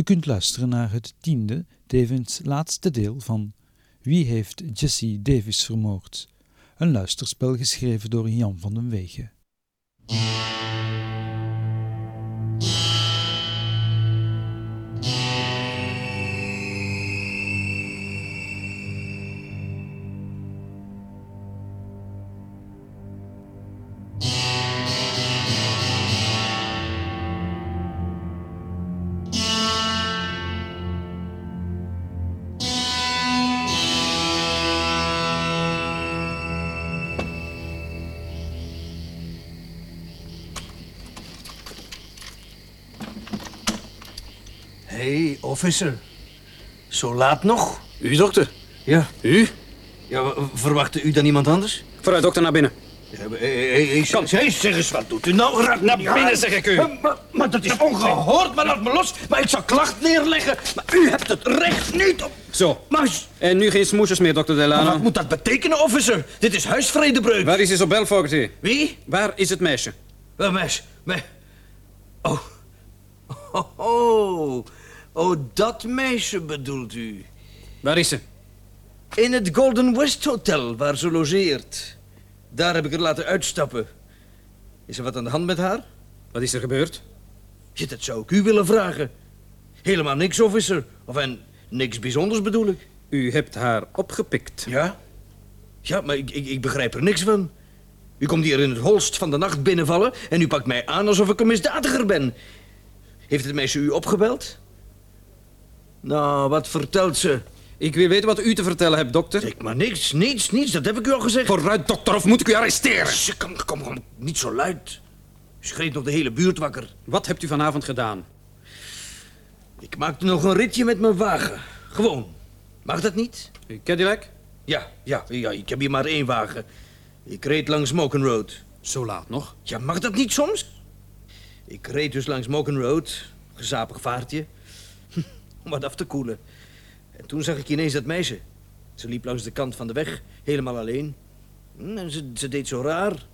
U kunt luisteren naar het tiende, tevens laatste deel van Wie heeft Jesse Davis vermoord? Een luisterspel geschreven door Jan van den Wegen. Officer. Zo laat nog? U, dokter? Ja. U? Ja, verwachtte u dan iemand anders? Vooruit, dokter, naar binnen. Maar, hey, hey, hey, hey, zeg eens, wat doet u nou? Raak Naar binnen, zeg ik u. Maar, maar, maar dat is ongehoord, maar laat me los. Maar ik zal klacht neerleggen. Maar u hebt het recht niet op... Zo. Maar, En nu geen smoesjes meer, dokter maar Delano. wat moet dat betekenen, officer? Dit is huisvredebreuk. Waar is Isabel Fogarty? Wie? Waar is het meisje? Wel, meis. Me... Oh. Oh, oh. Dat meisje bedoelt u. Waar is ze? In het Golden West Hotel, waar ze logeert. Daar heb ik haar laten uitstappen. Is er wat aan de hand met haar? Wat is er gebeurd? Ja, dat zou ik u willen vragen. Helemaal niks, officer. Of en niks bijzonders bedoel ik. U hebt haar opgepikt. Ja? Ja, maar ik, ik, ik begrijp er niks van. U komt hier in het holst van de nacht binnenvallen... en u pakt mij aan alsof ik een misdadiger ben. Heeft het meisje u opgebeld? Nou, wat vertelt ze? Ik wil weten wat u te vertellen hebt, dokter. Ik maar niks, niets, niets. Dat heb ik u al gezegd. Vooruit, dokter, of moet ik u arresteren? Kom, kom, kom, niet zo luid. U schreeuwt nog de hele buurt wakker. Wat hebt u vanavond gedaan? Ik maakte nog een ritje met mijn wagen. Gewoon. Mag dat niet? Cadillac? Ja, ja, ja, ik heb hier maar één wagen. Ik reed langs Moken Road. Zo laat nog. Ja, mag dat niet soms? Ik reed dus langs Moken Road. Gezapig vaartje. Om wat af te koelen. En toen zag ik ineens dat meisje. Ze liep langs de kant van de weg, helemaal alleen. Hm, En ze, ze deed zo raar.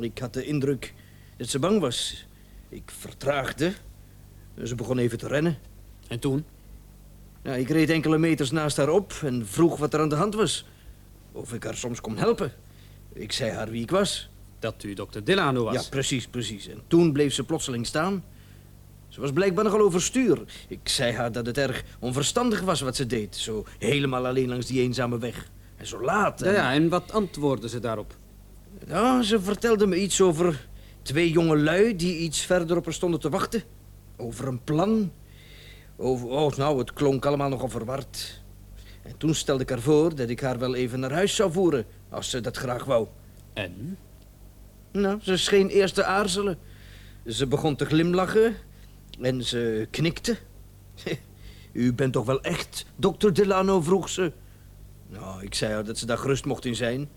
Ik had de indruk dat ze bang was. Ik vertraagde. Ze begon even te rennen. En toen? Nou, ik reed enkele meters naast haar op en vroeg wat er aan de hand was. Of ik haar soms kon helpen. Ik zei haar wie ik was. Dat u dokter Delano was. Ja, precies, precies. En toen bleef ze plotseling staan. Ze was blijkbaar nogal overstuur. Ik zei haar dat het erg onverstandig was wat ze deed. Zo helemaal alleen langs die eenzame weg. En zo laat. Ja, en- ja, en wat antwoordde ze daarop? Ja, ze vertelde me iets over twee jonge lui die iets verder op haar stonden te wachten. Over een plan. Over, oh, nou, het klonk allemaal nogal verward. En toen stelde ik haar voor dat ik haar wel even naar huis zou voeren, als ze dat graag wou. En? Nou, ze scheen eerst te aarzelen. Ze begon te glimlachen en ze knikte. U bent toch wel echt dokter Delano, vroeg ze. Nou, ik zei haar dat ze daar gerust mocht in zijn.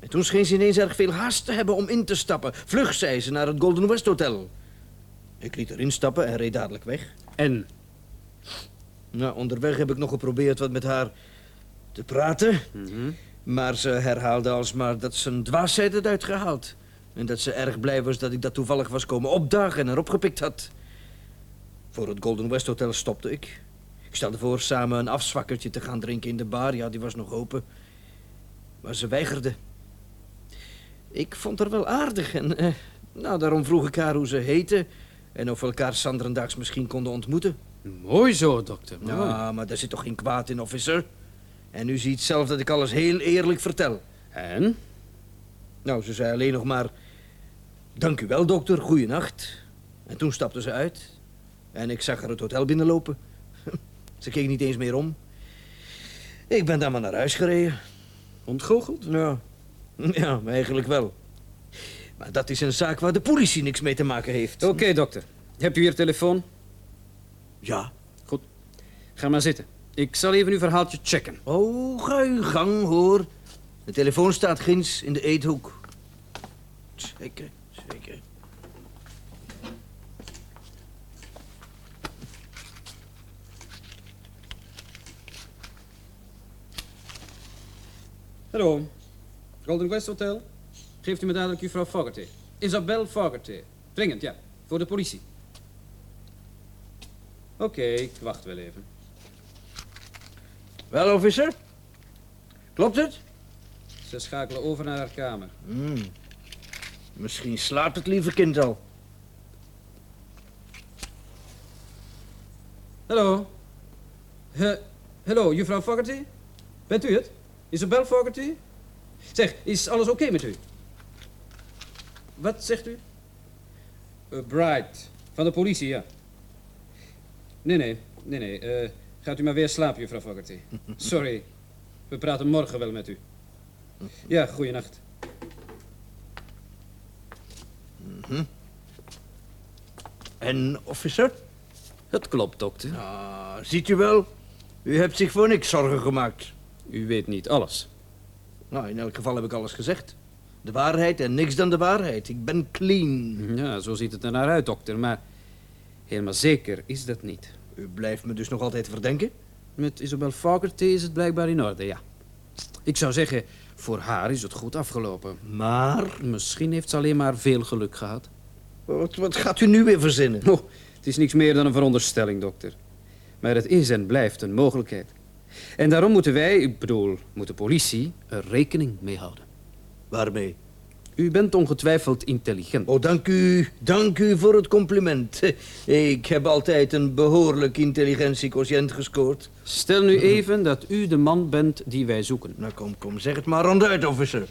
En toen scheen ze ineens erg veel haast te hebben om in te stappen. Vlug, zei ze, naar het Golden West Hotel. Ik liet haar instappen en reed dadelijk weg. En? Nou, onderweg heb ik nog geprobeerd wat met haar te praten. Mhm. Maar ze herhaalde alsmaar dat ze een dwaasheid had uitgehaald. En dat ze erg blij was dat ik dat toevallig was komen opdagen en haar opgepikt had. Voor het Golden West Hotel stopte ik. Ik stelde voor samen een afzwakkertje te gaan drinken in de bar. Ja, die was nog open. Maar ze weigerde. Ik vond haar wel aardig en... eh, nou, daarom vroeg ik haar hoe ze heette... en of we elkaar sanderendaags misschien konden ontmoeten. Mooi zo, dokter. Mooi. Ja, maar daar zit toch geen kwaad in, officer? En u ziet zelf dat ik alles heel eerlijk vertel. En? Nou, ze zei alleen nog maar... Dank u wel, dokter. Goeienacht. En toen stapte ze uit. En ik zag haar het hotel binnenlopen. ze keek niet eens meer om. Ik ben dan maar naar huis gereden. Ontgoocheld? Ja, ja eigenlijk wel. Maar dat is een zaak waar de politie niks mee te maken heeft. Oké, dokter. Hebt u hier telefoon? Ja. Goed. Ga maar zitten. Ik zal even uw verhaaltje checken. Oh, ga uw gang, hoor. De telefoon staat ginds in de eethoek. Zeker, zeker. Hallo. Golden West Hotel. Geeft u me dadelijk juffrouw Fogarty. Isabel Fogarty. Dringend, ja. Voor de politie. Oké, ik wacht wel even. Wel, officer? Klopt het? Ze schakelen over naar haar kamer. Hmm. Misschien slaapt het lieve kind al. Hallo. He, hallo, juffrouw Fogarty? Bent u het? Isabel Fogarty? Zeg, is alles oké met u? Wat zegt u? Uh, Bright, van de politie, ja. Nee, nee, nee, nee. eh, gaat u maar weer slapen, juffrouw Fogarty. Sorry. We praten morgen wel met u. Ja, goeienacht. En, officer? Het klopt, dokter. Ah, ziet u wel? U hebt zich voor niks zorgen gemaakt. U weet niet alles. Nou, in elk geval heb ik alles gezegd. De waarheid en niks dan de waarheid. Ik ben clean. Ja, zo ziet het er naar uit, dokter. Maar helemaal zeker is dat niet. U blijft me dus nog altijd verdenken? Met Isabel Fogarty is het blijkbaar in orde, ja. Ik zou zeggen, voor haar is het goed afgelopen. Maar... Misschien heeft ze alleen maar veel geluk gehad. Wat, wat gaat u nu weer verzinnen? Oh, het is niks meer dan een veronderstelling, dokter. Maar het is en blijft een mogelijkheid. En daarom moeten wij, ik bedoel, moet de politie, er rekening mee houden. Waarmee? U bent ongetwijfeld intelligent. Oh, dank u. Dank u voor het compliment. Ik heb altijd een behoorlijk intelligentiequotient gescoord. Stel nu even dat u de man bent die wij zoeken. Nou, kom, kom, zeg het maar ronduit, officer.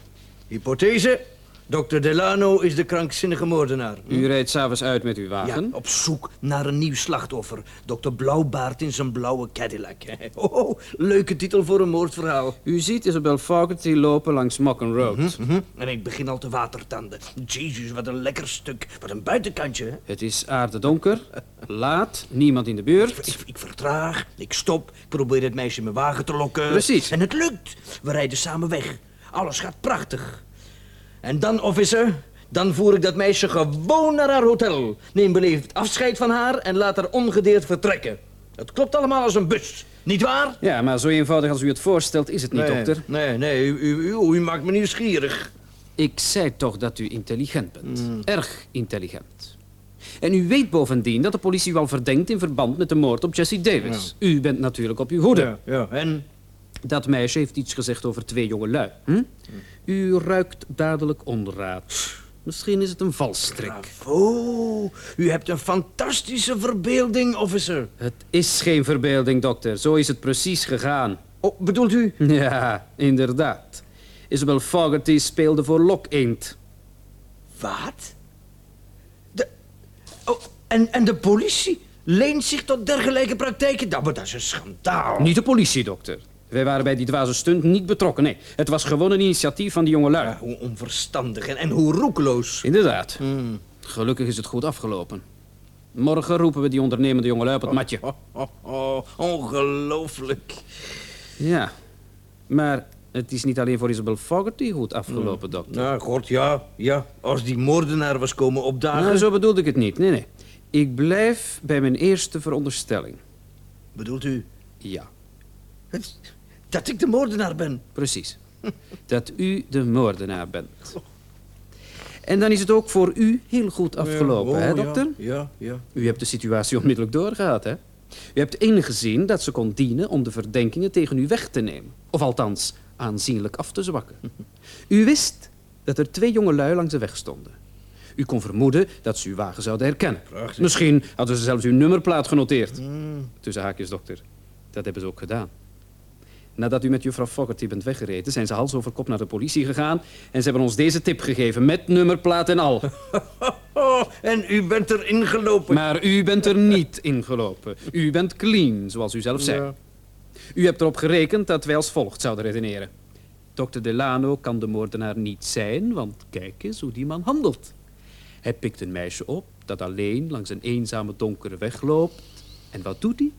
Hypothese? Dr. Delano is de krankzinnige moordenaar. U rijdt s'avonds uit met uw wagen. Ja, op zoek naar een nieuw slachtoffer. Dr. Blauwbaard in zijn blauwe Cadillac. Oh, leuke titel voor een moordverhaal. U ziet Isabel Fogarty lopen langs Mocken Road. Mhm. En ik begin al te watertanden. Jezus, wat een lekker stuk. Wat een buitenkantje, hè? Het is aardedonker, laat, niemand in de buurt. Ik, ik vertraag, ik stop, ik probeer het meisje in mijn wagen te lokken. Precies. En het lukt. We rijden samen weg. Alles gaat prachtig. En dan, officer, dan voer ik dat meisje gewoon naar haar hotel. Neem beleefd afscheid van haar en laat haar ongedeerd vertrekken. Het klopt allemaal als een bus. Niet waar? Ja, maar zo eenvoudig als u het voorstelt is het niet, nee, dokter. Nee, nee, u, u, u, u maakt me nieuwsgierig. Ik zei toch dat u intelligent bent. Erg intelligent. En u weet bovendien dat de politie u al verdenkt in verband met de moord op Jesse Davis. U bent natuurlijk op uw hoede. Ja, ja. En? Dat meisje heeft iets gezegd over twee jonge lui. Hm? U ruikt dadelijk onraad. Misschien is het een valstrik. Bravo. U hebt een fantastische verbeelding, officer. Het is geen verbeelding, dokter. Zo is het precies gegaan. Oh, bedoelt u? Ja, inderdaad. Isabel Fogarty speelde voor Lok Eend. Wat? De... Oh, en, en de politie leent zich tot dergelijke praktijken? Dat, maar dat is een schandaal. Niet de politie, dokter. Wij waren bij die dwaze stunt niet betrokken, nee. Het was gewoon een initiatief van die jonge lui. Ja, hoe onverstandig en, en hoe roekeloos. Inderdaad. Gelukkig is het goed afgelopen. Morgen roepen we die ondernemende jonge lui op het matje. Oh, oh, oh, ongelooflijk. Ja, maar het is niet alleen voor Isabel Fogarty goed afgelopen, dokter. Nou, god, ja, ja. Als die moordenaar was komen opdagen... Nou, zo bedoelde ik het niet. Nee, nee. Ik blijf bij mijn eerste veronderstelling. Bedoelt u Ja, dat ik de moordenaar ben? precies. Dat u de moordenaar bent. En dan is het ook voor u heel goed afgelopen, Ja, hè, oh, dokter? Ja, ja. U hebt de situatie onmiddellijk doorgehad, hè? U hebt ingezien dat ze kon dienen om de verdenkingen tegen u weg te nemen. Of althans, aanzienlijk af te zwakken. U wist dat er twee jonge lui langs de weg stonden. U kon vermoeden dat ze uw wagen zouden herkennen. Prachtig. Misschien hadden ze zelfs uw nummerplaat genoteerd. Tussen haakjes, dokter. Dat hebben ze ook gedaan. Nadat u met juffrouw Fogarty bent weggereden, zijn ze hals over kop naar de politie gegaan... en ze hebben ons deze tip gegeven, met nummerplaat en al. En u bent erin gelopen. Maar u bent er niet ingelopen. U bent clean, zoals u zelf zei. Ja. U hebt erop gerekend dat wij als volgt zouden redeneren. Dr. Delano kan de moordenaar niet zijn, want kijk eens hoe die man handelt. Hij pikt een meisje op dat alleen langs een eenzame donkere weg loopt. En wat doet hij?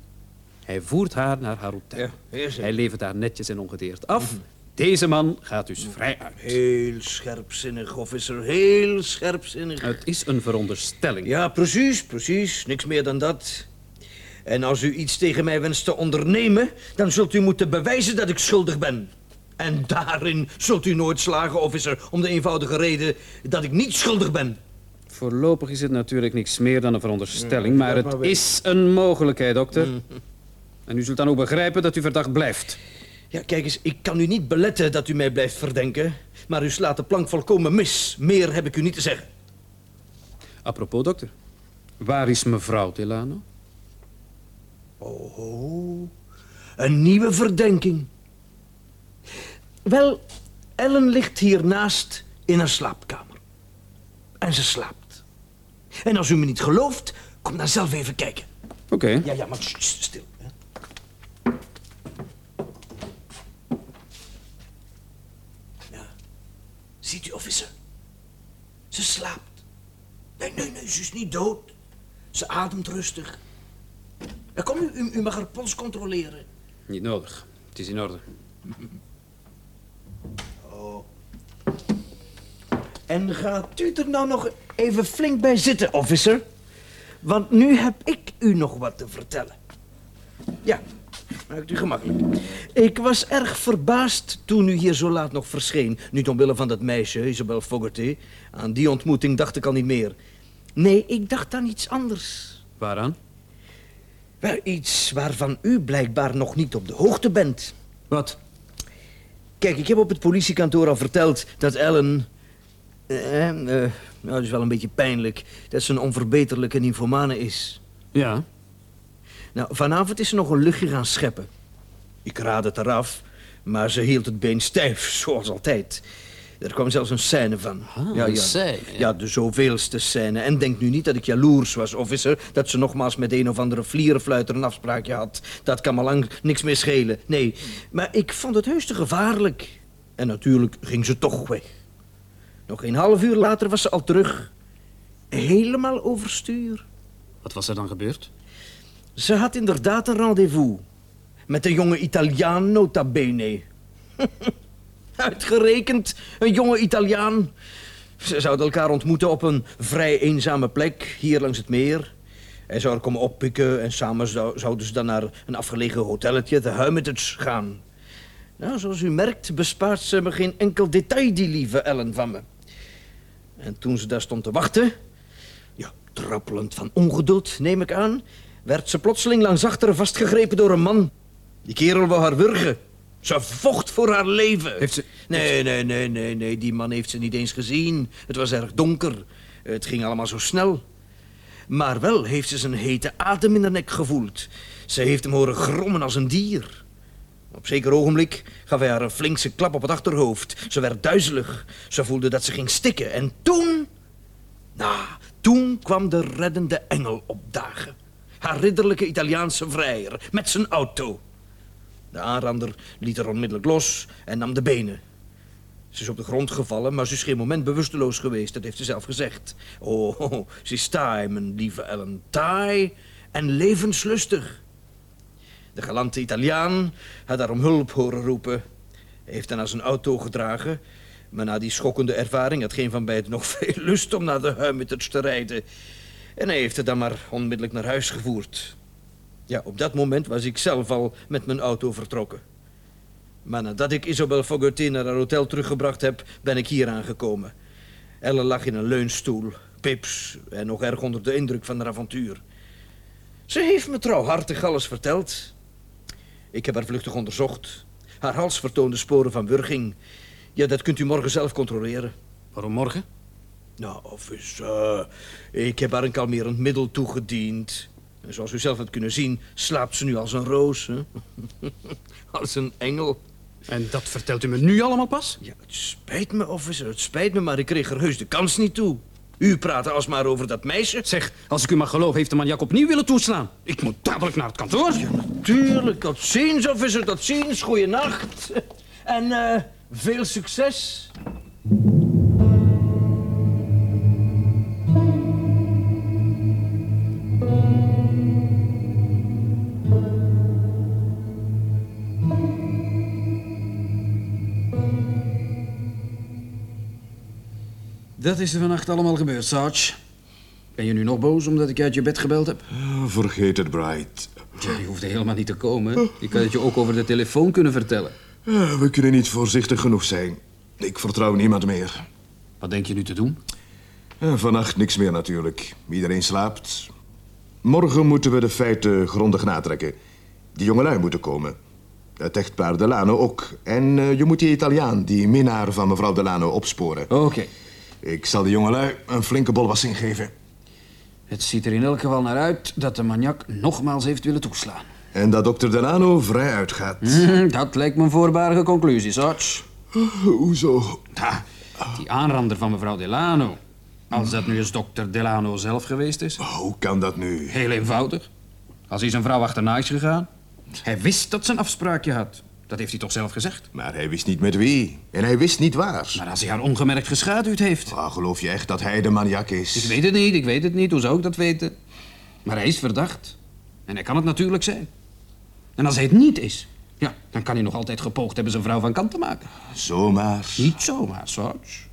Hij voert haar naar haar hotel. Ja. Hij levert haar netjes en ongedeerd af. Deze man gaat dus vrij uit. Heel scherpzinnig, officer. Heel scherpzinnig. Het is een veronderstelling. Ja, precies, precies. Niks meer dan dat. En als u iets tegen mij wenst te ondernemen... dan zult u moeten bewijzen dat ik schuldig ben. En daarin zult u nooit slagen, officer... om de eenvoudige reden dat ik niet schuldig ben. Voorlopig is het natuurlijk niks meer dan een veronderstelling, Ja, maar het maar is een mogelijkheid, dokter. Mm. En u zult dan ook begrijpen dat u verdacht blijft. Ja, kijk eens, ik kan u niet beletten dat u mij blijft verdenken. Maar u slaat de plank volkomen mis. Meer heb ik u niet te zeggen. Apropos, dokter. Waar is mevrouw Delano? Oh, een nieuwe verdenking. Wel, Ellen ligt hiernaast in haar slaapkamer. En ze slaapt. En als u me niet gelooft, kom dan zelf even kijken. Oké. Ja, ja, maar stil. Ziet u, officer? Ze slaapt. Nee, nee, nee, ze is niet dood. Ze ademt rustig. Ja, kom, u, u, u mag haar pols controleren. Niet nodig. Het is in orde. En gaat u er nou nog even flink bij zitten, officer? Want nu heb ik u nog wat te vertellen. Ja, maakt u gemakkelijk. Ik was erg verbaasd toen u hier zo laat nog verscheen. Niet omwille van dat meisje, Isabel Fogarty. Aan die ontmoeting dacht ik al niet meer. Nee, ik dacht aan iets anders. Waaraan? Wel, iets waarvan u blijkbaar nog niet op de hoogte bent. Wat? Kijk, ik heb op het politiekantoor al verteld dat Ellen... Eh, eh, nou, dat is wel een beetje pijnlijk. Dat ze een onverbeterlijke nymphomane is. Ja. Nou, vanavond is ze nog een luchtje gaan scheppen. Ik raad het eraf, maar ze hield het been stijf, zoals altijd. Er kwam zelfs een scène van. Ah, een scène, ja. Ja, de zoveelste scène. En denk nu niet dat ik jaloers was, officer... dat ze nogmaals met een of andere vlierenfluiter een afspraakje had. Dat kan me lang niks meer schelen. Nee, maar ik vond het heus te gevaarlijk. En natuurlijk ging ze toch weg. Nog een half uur later was ze al terug. Helemaal overstuur. Wat was er dan gebeurd? Ze had inderdaad een rendezvous. Met een jonge Italiaan nota bene. Uitgerekend, een jonge Italiaan. Ze zouden elkaar ontmoeten op een vrij eenzame plek, hier langs het meer. Hij zou er komen oppikken en samen zou- zouden ze dan naar een afgelegen hotelletje, de Hermitage, gaan. Nou, zoals u merkt bespaart ze me geen enkel detail, die lieve Ellen van me. En toen ze daar stond te wachten, ja, trappelend van ongeduld, neem ik aan, werd ze plotseling langs achteren vastgegrepen door een man. Die kerel wou haar wurgen. Ze vocht voor haar leven. Heeft ze- Nee, nee, nee, nee, nee. Die man heeft ze niet eens gezien. Het was erg donker. Het ging allemaal zo snel. Maar wel heeft ze zijn hete adem in de nek gevoeld. Ze heeft hem horen grommen als een dier. Op zeker ogenblik gaf hij haar een flinkse klap op het achterhoofd. Ze werd duizelig. Ze voelde dat ze ging stikken. En toen... Nou, toen kwam de reddende engel opdagen. Haar ridderlijke Italiaanse vrijer met zijn auto. De aanrander liet haar onmiddellijk los en nam de benen. Ze is op de grond gevallen, maar ze is geen moment bewusteloos geweest. Dat heeft ze zelf gezegd. Oh, ze is taai, mijn lieve Ellen. Taai en levenslustig. De galante Italiaan had haar om hulp horen roepen. Heeft haar naar zijn auto gedragen. Maar na die schokkende ervaring had geen van beiden nog veel lust om naar de Hermitage te rijden. En hij heeft het dan maar onmiddellijk naar huis gevoerd. Ja, op dat moment was ik zelf al met mijn auto vertrokken. Maar nadat ik Isabel Fogarty naar haar hotel teruggebracht heb, ben ik hier aangekomen. Ellen lag in een leunstoel, pips en nog erg onder de indruk van haar avontuur. Ze heeft me trouwhartig alles verteld. Ik heb haar vluchtig onderzocht. Haar hals vertoonde sporen van wurging. Ja, dat kunt u morgen zelf controleren. Waarom morgen? Nou, officer, ik heb haar een kalmerend middel toegediend. En zoals u zelf hebt kunnen zien, slaapt ze nu als een roos. Hè? als een engel. En dat vertelt u me nu allemaal pas? Ja, het spijt me, officer, het spijt me, maar ik kreeg er heus de kans niet toe. U praat alsmaar over dat meisje. Zeg, als ik u mag geloven, heeft de man Jacob opnieuw willen toeslaan. Ik moet dadelijk naar het kantoor. Tuurlijk, tot ziens, officer, tot ziens. Goeienacht. En eh, veel succes. Dat is er vannacht allemaal gebeurd, Sarge. Ben je nu nog boos omdat ik uit je bed gebeld heb? Vergeet het, Bright. Tja, je hoeft helemaal niet te komen. Ik had het je ook over de telefoon kunnen vertellen. We kunnen niet voorzichtig genoeg zijn. Ik vertrouw niemand meer. Wat denk je nu te doen? Vannacht niks meer natuurlijk. Iedereen slaapt. Morgen moeten we de feiten grondig natrekken. Die jongelui moeten komen. Het echtpaar Delano ook. En eh, je moet die Italiaan, die minnaar van mevrouw Delano, opsporen. Oké. Ik zal de jongelui een flinke bolwassing geven. Het ziet er in elk geval naar uit dat de maniak nogmaals heeft willen toeslaan. En dat dokter Delano vrij uitgaat. Hm, dat lijkt me een voorbarige conclusie, Sarge. Hoezo? Ha, die aanrander van mevrouw Delano. Als dat nu eens dokter Delano zelf geweest is. Hoe kan dat nu? Heel eenvoudig. Als hij zijn vrouw achterna is gegaan. Hij wist dat ze een afspraakje had. Dat heeft hij toch zelf gezegd? Maar hij wist niet met wie. En hij wist niet waar. Maar als hij haar ongemerkt geschaduwd heeft. Ah, geloof je echt dat hij de maniak is? Ik weet het niet, ik weet het niet. Hoe zou ik dat weten? Maar hij is verdacht. En hij kan het natuurlijk zijn. En als hij het niet is, ja, dan kan hij nog altijd gepoogd hebben zijn vrouw van kant te maken. Zomaar. Niet zomaar, Sarge.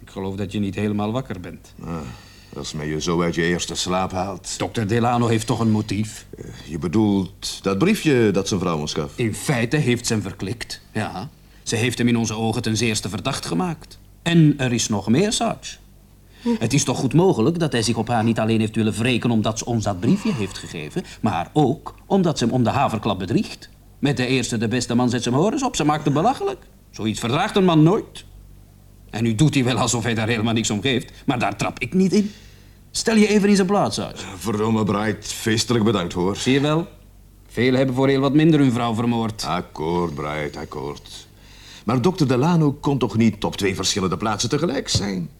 Ik geloof dat je niet helemaal wakker bent. Ah, als men je zo uit je eerste slaap haalt. Dokter Delano heeft toch een motief? Eh, Je bedoelt dat briefje dat zijn vrouw ons gaf? In feite heeft ze hem verklikt. Ja, ze heeft hem in onze ogen ten zeerste verdacht gemaakt. En er is nog meer, Sarge. Het is toch goed mogelijk dat hij zich op haar niet alleen heeft willen wreken omdat ze ons dat briefje heeft gegeven, maar ook omdat ze hem om de haverklap bedriegt. Met de eerste de beste man zet ze hem horens op, ze maakt hem belachelijk. Zoiets verdraagt een man nooit. En nu doet hij wel alsof hij daar helemaal niks om geeft, maar daar trap ik niet in. Stel je even in zijn plaats, Sarge. Verdomme, Bright. Feestelijk bedankt, hoor. Zie je wel? Velen hebben voor heel wat minder hun vrouw vermoord. Akkoord, Bright, akkoord. Maar dokter Delano kon toch niet op twee verschillende plaatsen tegelijk zijn?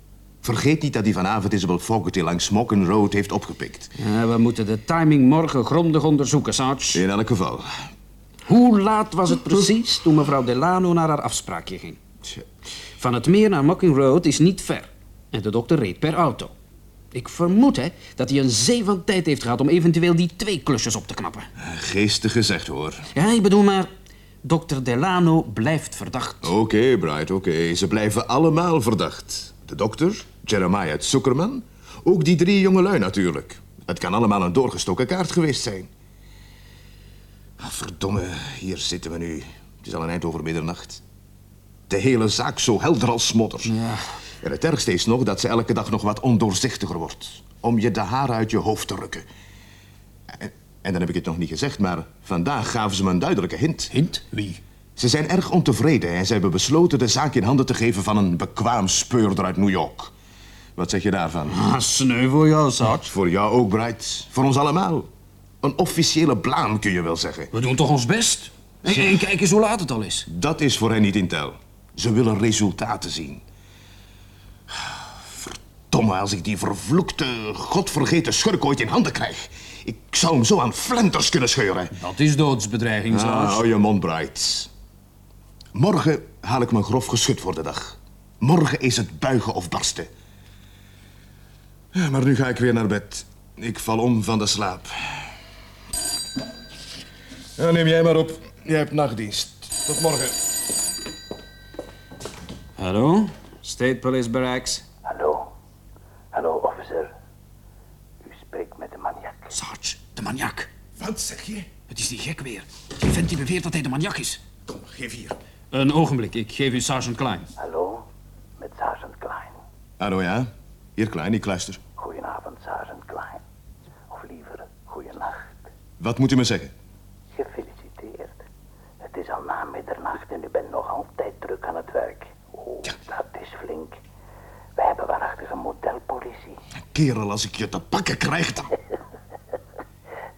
Vergeet niet dat hij vanavond Isabel Fogarty langs Smocken Road heeft opgepikt. Ja, we moeten de timing morgen grondig onderzoeken, Sarge. In elk geval. Hoe laat was het precies toen mevrouw Delano naar haar afspraakje ging? Tja. Van het meer naar Mocking Road is niet ver. En de dokter reed per auto. Ik vermoed hè, dat hij een zee van tijd heeft gehad om eventueel die twee klusjes op te knappen. Geestig gezegd, hoor. Ja, ik bedoel maar, dokter Delano blijft verdacht. Oké, Bright, oké. Ze blijven allemaal verdacht. De dokter, Jeremiah Zuckerman, ook die drie jongelui natuurlijk. Het kan allemaal een doorgestoken kaart geweest zijn. Ah, verdomme, hier zitten we nu. Het is al een eind over middernacht. De hele zaak zo helder als smodder. Ja. En het ergste is nog dat ze elke dag nog wat ondoorzichtiger wordt. Om je de haren uit je hoofd te rukken. En, en dan heb ik het nog niet gezegd, maar vandaag gaven ze me een duidelijke hint. Hint? Wie? Ze zijn erg ontevreden en ze hebben besloten de zaak in handen te geven van een bekwaam speurder uit New York. Wat zeg je daarvan? Ah, sneu voor jou, Sarge. Voor jou ook, Bright. Voor ons allemaal. Een officiële blaam, kun je wel zeggen. We doen toch ons best? En, en kijk eens hoe laat het al is. Dat is voor hen niet in tel. Ze willen resultaten zien. Verdomme, als ik die vervloekte, godvergeten schurk ooit in handen krijg. Ik zou hem zo aan flenters kunnen scheuren. Dat is doodsbedreiging, Ah, Sarge. hou je mond, Bright. Morgen haal ik mijn grof geschut voor de dag. Morgen is het buigen of barsten. Ja, maar nu ga ik weer naar bed. Ik val om van de slaap. Ja, neem jij maar op. Jij hebt nachtdienst. Tot morgen. Hallo? State Police Barracks. Hallo. Hallo, officer. U spreekt met de maniak. Sarge, de maniak. Wat zeg je? Het is die gek weer. Die vent die beweert dat hij de maniak is. Kom, geef hier. Een ogenblik, ik geef u Sergeant Klein. Hallo, met Sergeant Klein. Hallo, ja? Hier, klein, ik luister. Goedenavond, Sergeant Klein. Of liever, goeienacht. Wat moet u me zeggen? Gefeliciteerd. Het is al na middernacht en u bent nog altijd druk aan het werk. Oh, dat is flink. We hebben waarachtig een modelpolitie. Kerel, als ik je te pakken krijg, dan...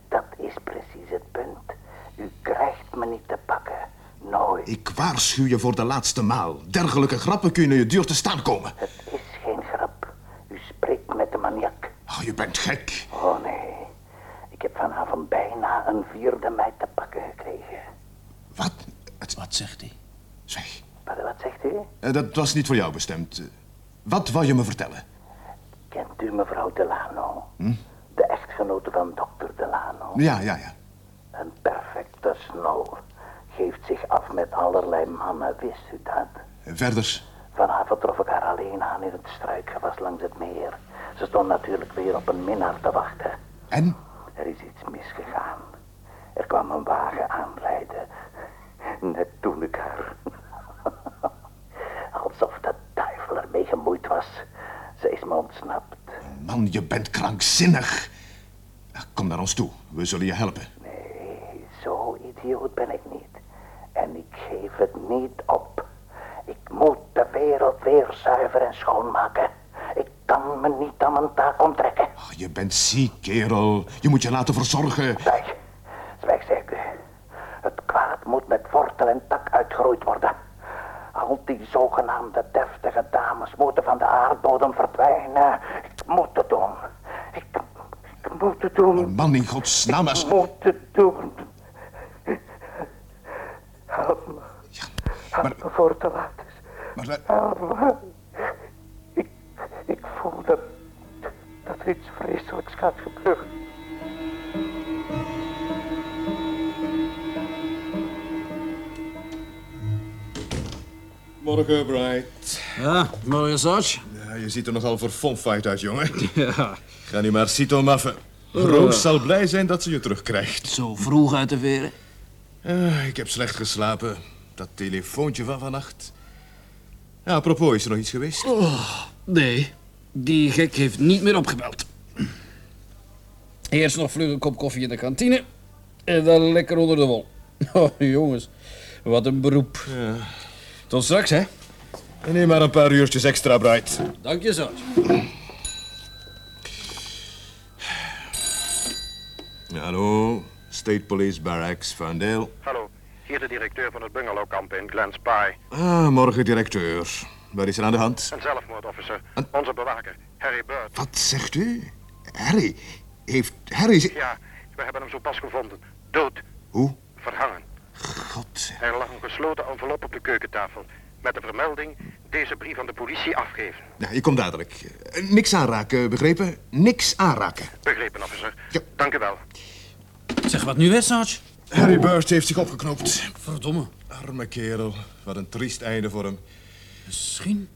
Dat is precies het punt. U krijgt me niet te pakken. Nooit. Ik waarschuw je voor de laatste maal. Dergelijke grappen kunnen je duur te staan komen. Het is geen grap. U spreekt met de maniak. Oh, je bent gek. Oh nee. Ik heb vanavond bijna een vierde mij te pakken gekregen. Wat? Het- Wat zegt hij? Zeg, Wat, wat zegt u? eh, dat was niet voor jou bestemd. Wat wou je me vertellen? Kent u mevrouw Delano? De echtgenote van dokter Delano. Ja, ja, ja. Een perfecte snor. Geeft zich af met allerlei mannen, wist u dat? En verder? Vanavond trof ik haar alleen aan in het struikgewas langs het meer. Ze stond natuurlijk weer op een minnaar te wachten. En? Er is iets misgegaan. Er kwam een wagen aanrijden. Net toen ik haar... Alsof de duivel ermee gemoeid was. Ze is me ontsnapt. Man, je bent krankzinnig. Kom naar ons toe. We zullen je helpen. Nee, zo idioot ben ik niet. En ik geef het niet op. Ik moet de wereld weer zuiver en schoonmaken. Ik kan me niet aan mijn taak onttrekken. Ach, je bent ziek, kerel. Je moet je laten verzorgen. Zwijg, zwijg zeg ik u. Het kwaad moet met wortel en tak uitgeroeid worden. Al die zogenaamde deftige dames moeten van de aardbodem verdwijnen. Ik moet het doen. Ik, ik moet het doen. Man, in godsnaam. als- Ik moet het doen. Help me. Help maar- me voor het te laat is. Maar, Help me. Ik, ik voel dat, dat er iets vreselijks gaat gebeuren. Morgen, Bright. Ja, morgen, Sarge. Ja, je ziet er nogal verfomfaaid uit, jongen. Ja. Ga nu maar Cito maffen. Roos zal blij zijn dat ze je terugkrijgt. Zo vroeg uit de veren. Ah, ik heb slecht geslapen. Dat telefoontje van vannacht. Ja, apropos, is er nog iets geweest? Nee, die gek heeft niet meer opgebeld. Eerst nog vlug een kop koffie in de kantine. En dan lekker onder de wol. Oh, jongens. Wat een beroep. Ja. Tot straks, hè. En neem maar een paar uurtjes extra, Bright. Dank je, Sarge. Hallo, State Police Barracks, Vandale. Hallo, hier de directeur van het bungalowkamp in Glen Spy. Ah, morgen directeur. Wat is er aan de hand? Een zelfmoordofficer. Onze bewaker, Harry Bird. Wat zegt u? Harry? Heeft Harry... Ja, we hebben hem zo pas gevonden. Dood, Hoe? verhangen. God. Er lag een gesloten envelop op de keukentafel. Met de vermelding, deze brief aan de politie afgeven. Ja, ik kom dadelijk. Eh, Niks aanraken, begrepen? Niks aanraken. Begrepen, officer. Ja. Dank u wel. Zeg, wat nu, hè, Sarge? Harry Bird heeft zich opgeknoopt. Verdomme. Arme kerel. Wat een triest einde voor hem. Misschien?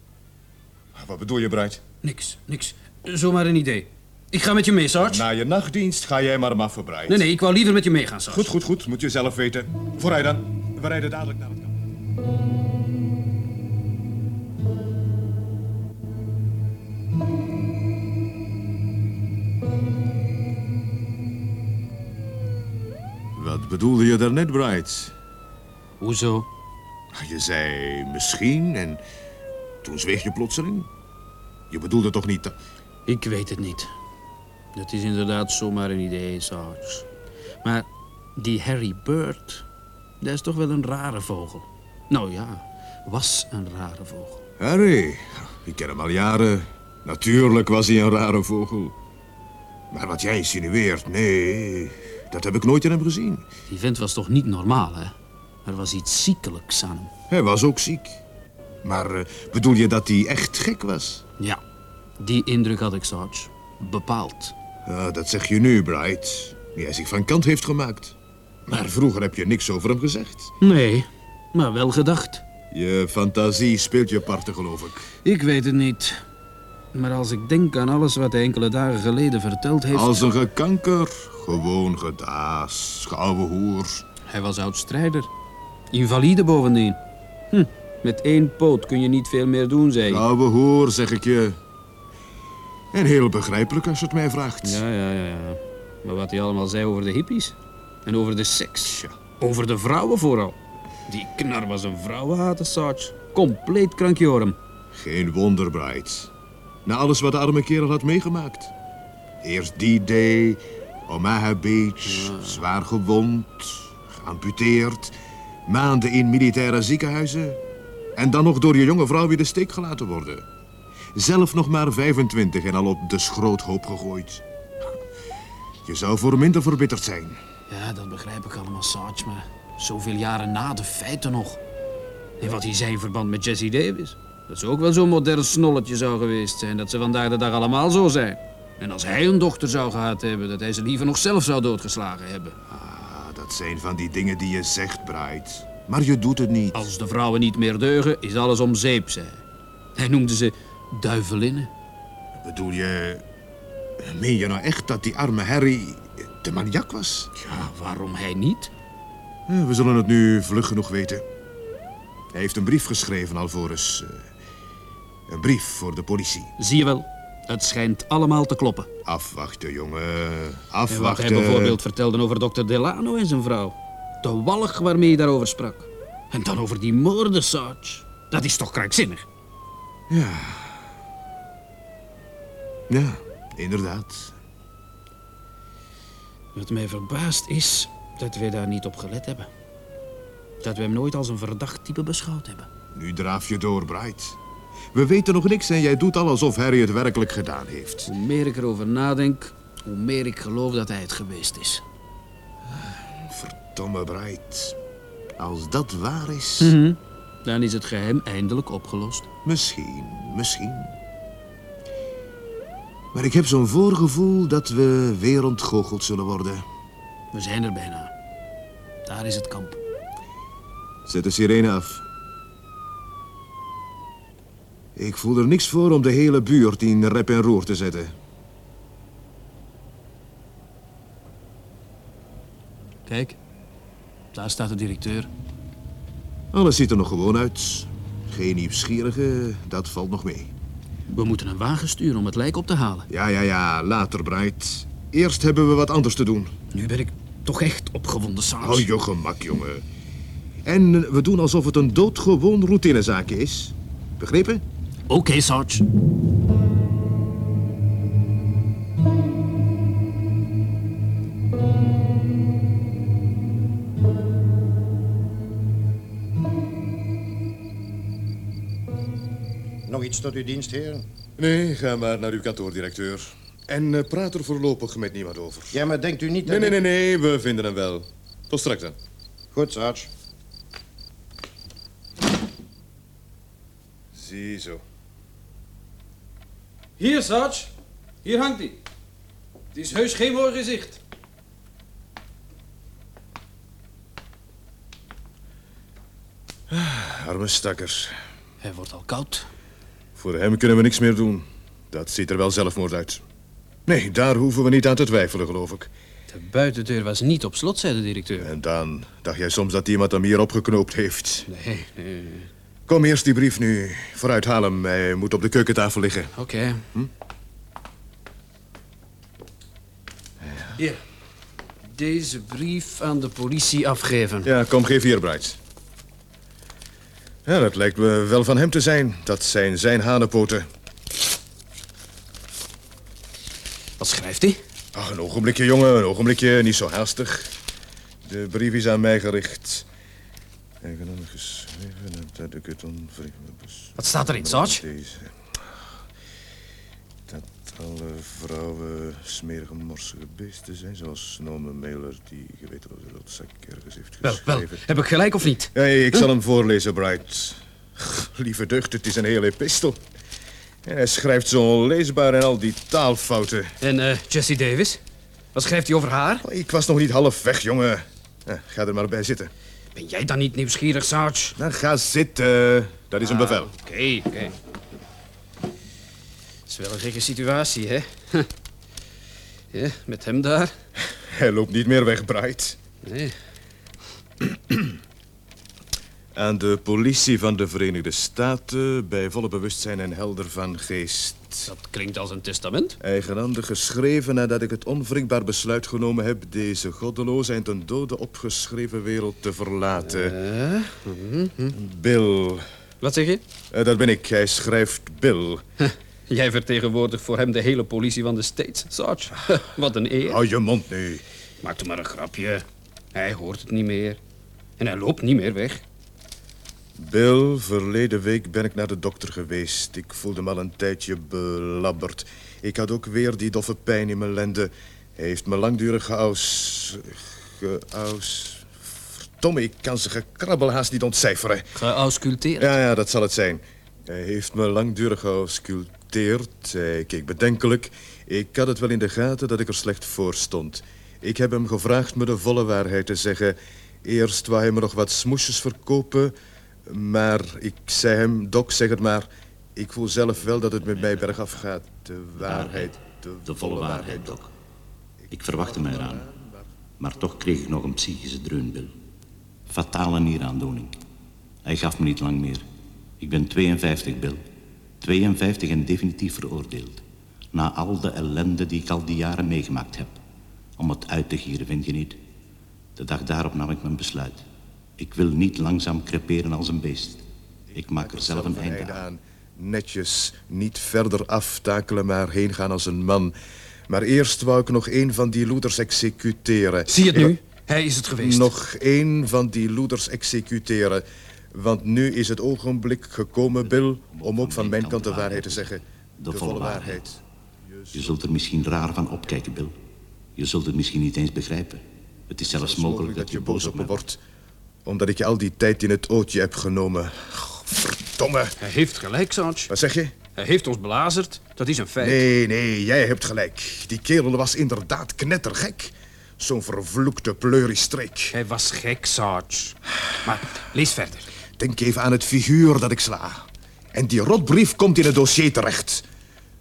Wat bedoel je, Bright? Niks, niks. Zomaar een idee. Ik ga met je mee, Sarge. Na je nachtdienst ga jij maar maffen, Bright. Nee, nee, ik wou liever met je meegaan, Sarge. Goed, goed, goed. Moet je zelf weten. Vooruit dan. We rijden dadelijk naar het kamp. Wat bedoelde je daarnet, Bright? Hoezo? Je zei misschien en toen zweeg je plotseling. Je bedoelde toch niet... dat- Ik weet het niet. Het is inderdaad zomaar een idee, Sarge. Maar die Harry Bird, dat is toch wel een rare vogel. Nou ja, was een rare vogel. Harry, ik ken hem al jaren. Natuurlijk was hij een rare vogel. Maar wat jij insinueert, nee, dat heb ik nooit in hem gezien. Die vent was toch niet normaal, hè? Er was iets ziekelijks aan hem. Hij was ook ziek. Maar eh, bedoel je dat hij echt gek was? Ja, die indruk had ik, Sarge. Bepaald. Ja, dat zeg je nu, Bright. Die hij zich van kant heeft gemaakt. Maar vroeger heb je niks over hem gezegd. Nee, maar wel gedacht. Je fantasie speelt je parten, geloof ik. Ik weet het niet. Maar als ik denk aan alles wat hij enkele dagen geleden verteld heeft... Als een gekanker, gewoon gedaas, gouden hoer. Hij was oud-strijder. Invalide bovendien. Hm, met één poot kun je niet veel meer doen, zei. Gouden hoer, zeg ik je. En heel begrijpelijk als je het mij vraagt. Ja, ja, ja. Maar wat hij allemaal zei over de hippies. En over de seks. Over de vrouwen vooral. Die knar was een vrouwenhater, Sarge. Compleet krankjorum. Geen wonder, Bright. Na alles wat de arme kerel had meegemaakt. Eerst die day, Omaha Beach, zwaar gewond, geamputeerd, maanden in militaire ziekenhuizen en dan nog door je jonge vrouw weer de steek gelaten worden. Zelf nog maar 25 en al op de schroothoop gegooid. Je zou voor minder verbitterd zijn. Ja, dat begrijp ik allemaal, Sarge, maar zoveel jaren na de feiten nog. En wat hij zei in verband met Jesse Davis. Dat ze ook wel zo'n modern snolletje zou geweest zijn, dat ze vandaag de dag allemaal zo zijn. En als hij een dochter zou gehad hebben, dat hij ze liever nog zelf zou doodgeslagen hebben. Ah, dat zijn van die dingen die je zegt, Bright. Maar je doet het niet. Als de vrouwen niet meer deugen, is alles om zeep, zei hij. Hij noemde ze duivelinnen. Bedoel je... Meen je nou echt dat die arme Harry de maniak was? Ja, waarom hij niet? We zullen het nu vlug genoeg weten. Hij heeft een brief geschreven, Alvorens. Eh, Een brief voor de politie. Zie je wel, het schijnt allemaal te kloppen. Afwachten, jongen. En wat Afwachten. hij bijvoorbeeld vertelde over dokter Delano en zijn vrouw. De walg waarmee hij daarover sprak. En dan over die moorden, Sarge. Dat is toch krankzinnig? Ja, inderdaad. Wat mij verbaast is dat wij daar niet op gelet hebben. Dat we hem nooit als een verdacht type beschouwd hebben. Nu draaf je door, Bright. We weten nog niks en jij doet al alsof Harry het werkelijk gedaan heeft. Hoe meer ik erover nadenk, hoe meer ik geloof dat hij het geweest is. Verdomme, Bright. Als dat waar is... Dan is het geheim eindelijk opgelost. Misschien, misschien. Maar ik heb zo'n voorgevoel dat we weer ontgoocheld zullen worden. We zijn er bijna. Daar is het kamp. Zet de sirene af. Ik voel er niks voor om de hele buurt in rep en roer te zetten. Kijk, daar staat de directeur. Alles ziet er nog gewoon uit. Geen nieuwsgierige, dat valt nog mee. We moeten een wagen sturen om het lijk op te halen. Ja, ja, ja, later, Bright. Eerst hebben we wat anders te doen. Nu ben ik toch echt opgewonden, Sarge. Hou je gemak, jongen. En we doen alsof het een doodgewoon routinezaakje is. Begrepen? Oké, Sarge. Iets tot uw dienst, heer? Nee, ga maar naar uw kantoor, directeur. En eh, praat er voorlopig met niemand over. Ja, maar denkt u niet Nee, dat nee, ik- nee, nee, we vinden hem wel. Tot straks dan. Goed, Sarge. Ziezo. Hier, Sarge. Hier hangt hij. Het is heus geen mooi gezicht. Arme stakkers. Hij wordt al koud. Voor hem kunnen we niks meer doen. Dat ziet er wel zelfmoord uit. Nee, daar hoeven we niet aan te twijfelen, geloof ik. De buitendeur was niet op slot, zei de directeur. En dan dacht jij soms dat iemand hem hier opgeknoopt heeft. Nee, nee. Kom eerst die brief nu. Vooruit, haal hem. Hij moet op de keukentafel liggen. Oké. Hier. Deze brief aan de politie afgeven. Ja, kom, geef hier, Bright. Ja, dat lijkt me wel van hem te zijn. Dat zijn zijn hanenpoten. Wat schrijft hij? Ach, een ogenblikje, jongen. Een ogenblikje. Niet zo haastig. De brief is aan mij gericht. Wat staat erin, Sarge? Alle vrouwen smerige, morsige beesten zijn, zoals Norman Mailer, die gewetenloze rotzak ergens heeft geschreven. wel. Heb ik gelijk of niet? Ja, ik zal hem voorlezen, Bright. Lieve deugd, het is een hele epistel. En hij schrijft zo onleesbaar en al die taalfouten. En eh, Jesse Davis? Wat schrijft hij over haar? Ik was nog niet half weg, jongen. Ja, ga er maar bij zitten. Ben jij dan niet nieuwsgierig, Sarge? Nou, ga zitten. Dat is een bevel. Oké, oké. Het is wel een gekke situatie, hè? Ja, met hem daar? Hij loopt niet meer weg, Bright. Nee. Aan de politie van de Verenigde Staten, bij volle bewustzijn en helder van geest. Dat klinkt als een testament. Eigenhandig geschreven nadat ik het onwrikbaar besluit genomen heb... deze goddeloze en ten dode opgeschreven wereld te verlaten. Bill. Wat zeg je? Eh, dat ben ik. Hij schrijft Bill. Jij vertegenwoordigt voor hem de hele politie van de States, Sarge. Wat een eer. Hou je mond nu. Maak er maar een grapje. Hij hoort het niet meer. En hij loopt niet meer weg. Bill, verleden week ben ik naar de dokter geweest. Ik voelde me al een tijdje belabberd. Ik had ook weer die doffe pijn in mijn lenden. Hij heeft me langdurig geaus... geaus... Verdomme, ik kan zijn gekrabbel haast niet ontcijferen. Geausculteerd. Ja, ja, dat zal het zijn. Hij heeft me langdurig geausculteerd. Hij keek bedenkelijk. Ik had het wel in de gaten dat ik er slecht voor stond. Ik heb hem gevraagd me de volle waarheid te zeggen. Eerst wou hij me nog wat smoesjes verkopen... Maar ik zei hem, Doc, zeg het maar. Ik voel zelf wel dat het met mij bergaf gaat. De waarheid, de, De volle waarheid, Doc. Ik verwachtte mij eraan. Maar toch kreeg ik nog een psychische dreunbil. Fatale nieraandoening. Hij gaf me niet lang meer. Ik ben 52, Bill. 52 en definitief veroordeeld. Na al de ellende die ik al die jaren meegemaakt heb. Om het uit te gieren, vind je niet? De dag daarop nam ik mijn besluit. Ik wil niet langzaam creperen als een beest. Ik maak er zelf een einde aan. Netjes, niet verder aftakelen, maar heen gaan als een man. Maar eerst wou ik nog één van die loeders executeren. Zie je het nu? Hij is het geweest. Nog één van die loeders executeren. Want nu is het ogenblik gekomen, Bill, om ook van mijn kant de waarheid te zeggen. De volle waarheid. Je zult er misschien raar van opkijken, Bill. Je zult het misschien niet eens begrijpen. Het is zelfs mogelijk dat je boos op me wordt. Omdat ik je al die tijd in het ootje heb genomen. Verdomme. Hij heeft gelijk, Sarge. Wat zeg je? Hij heeft ons belazerd. Dat is een feit. Nee, nee, jij hebt gelijk. Die kerel was inderdaad knettergek. Zo'n vervloekte pleuristreek. Hij was gek, Sarge. Maar lees verder. Denk even aan het figuur dat ik sla. En die rotbrief komt in het dossier terecht.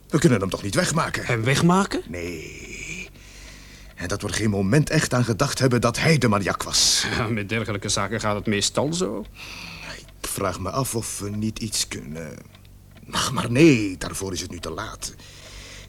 We kunnen hem toch niet wegmaken? Hem wegmaken? Nee. En dat we er geen moment echt aan gedacht hebben dat hij de maniak was. Ja, met dergelijke zaken gaat het meestal zo. Ik vraag me af of we niet iets kunnen... Ach, maar nee, daarvoor is het nu te laat.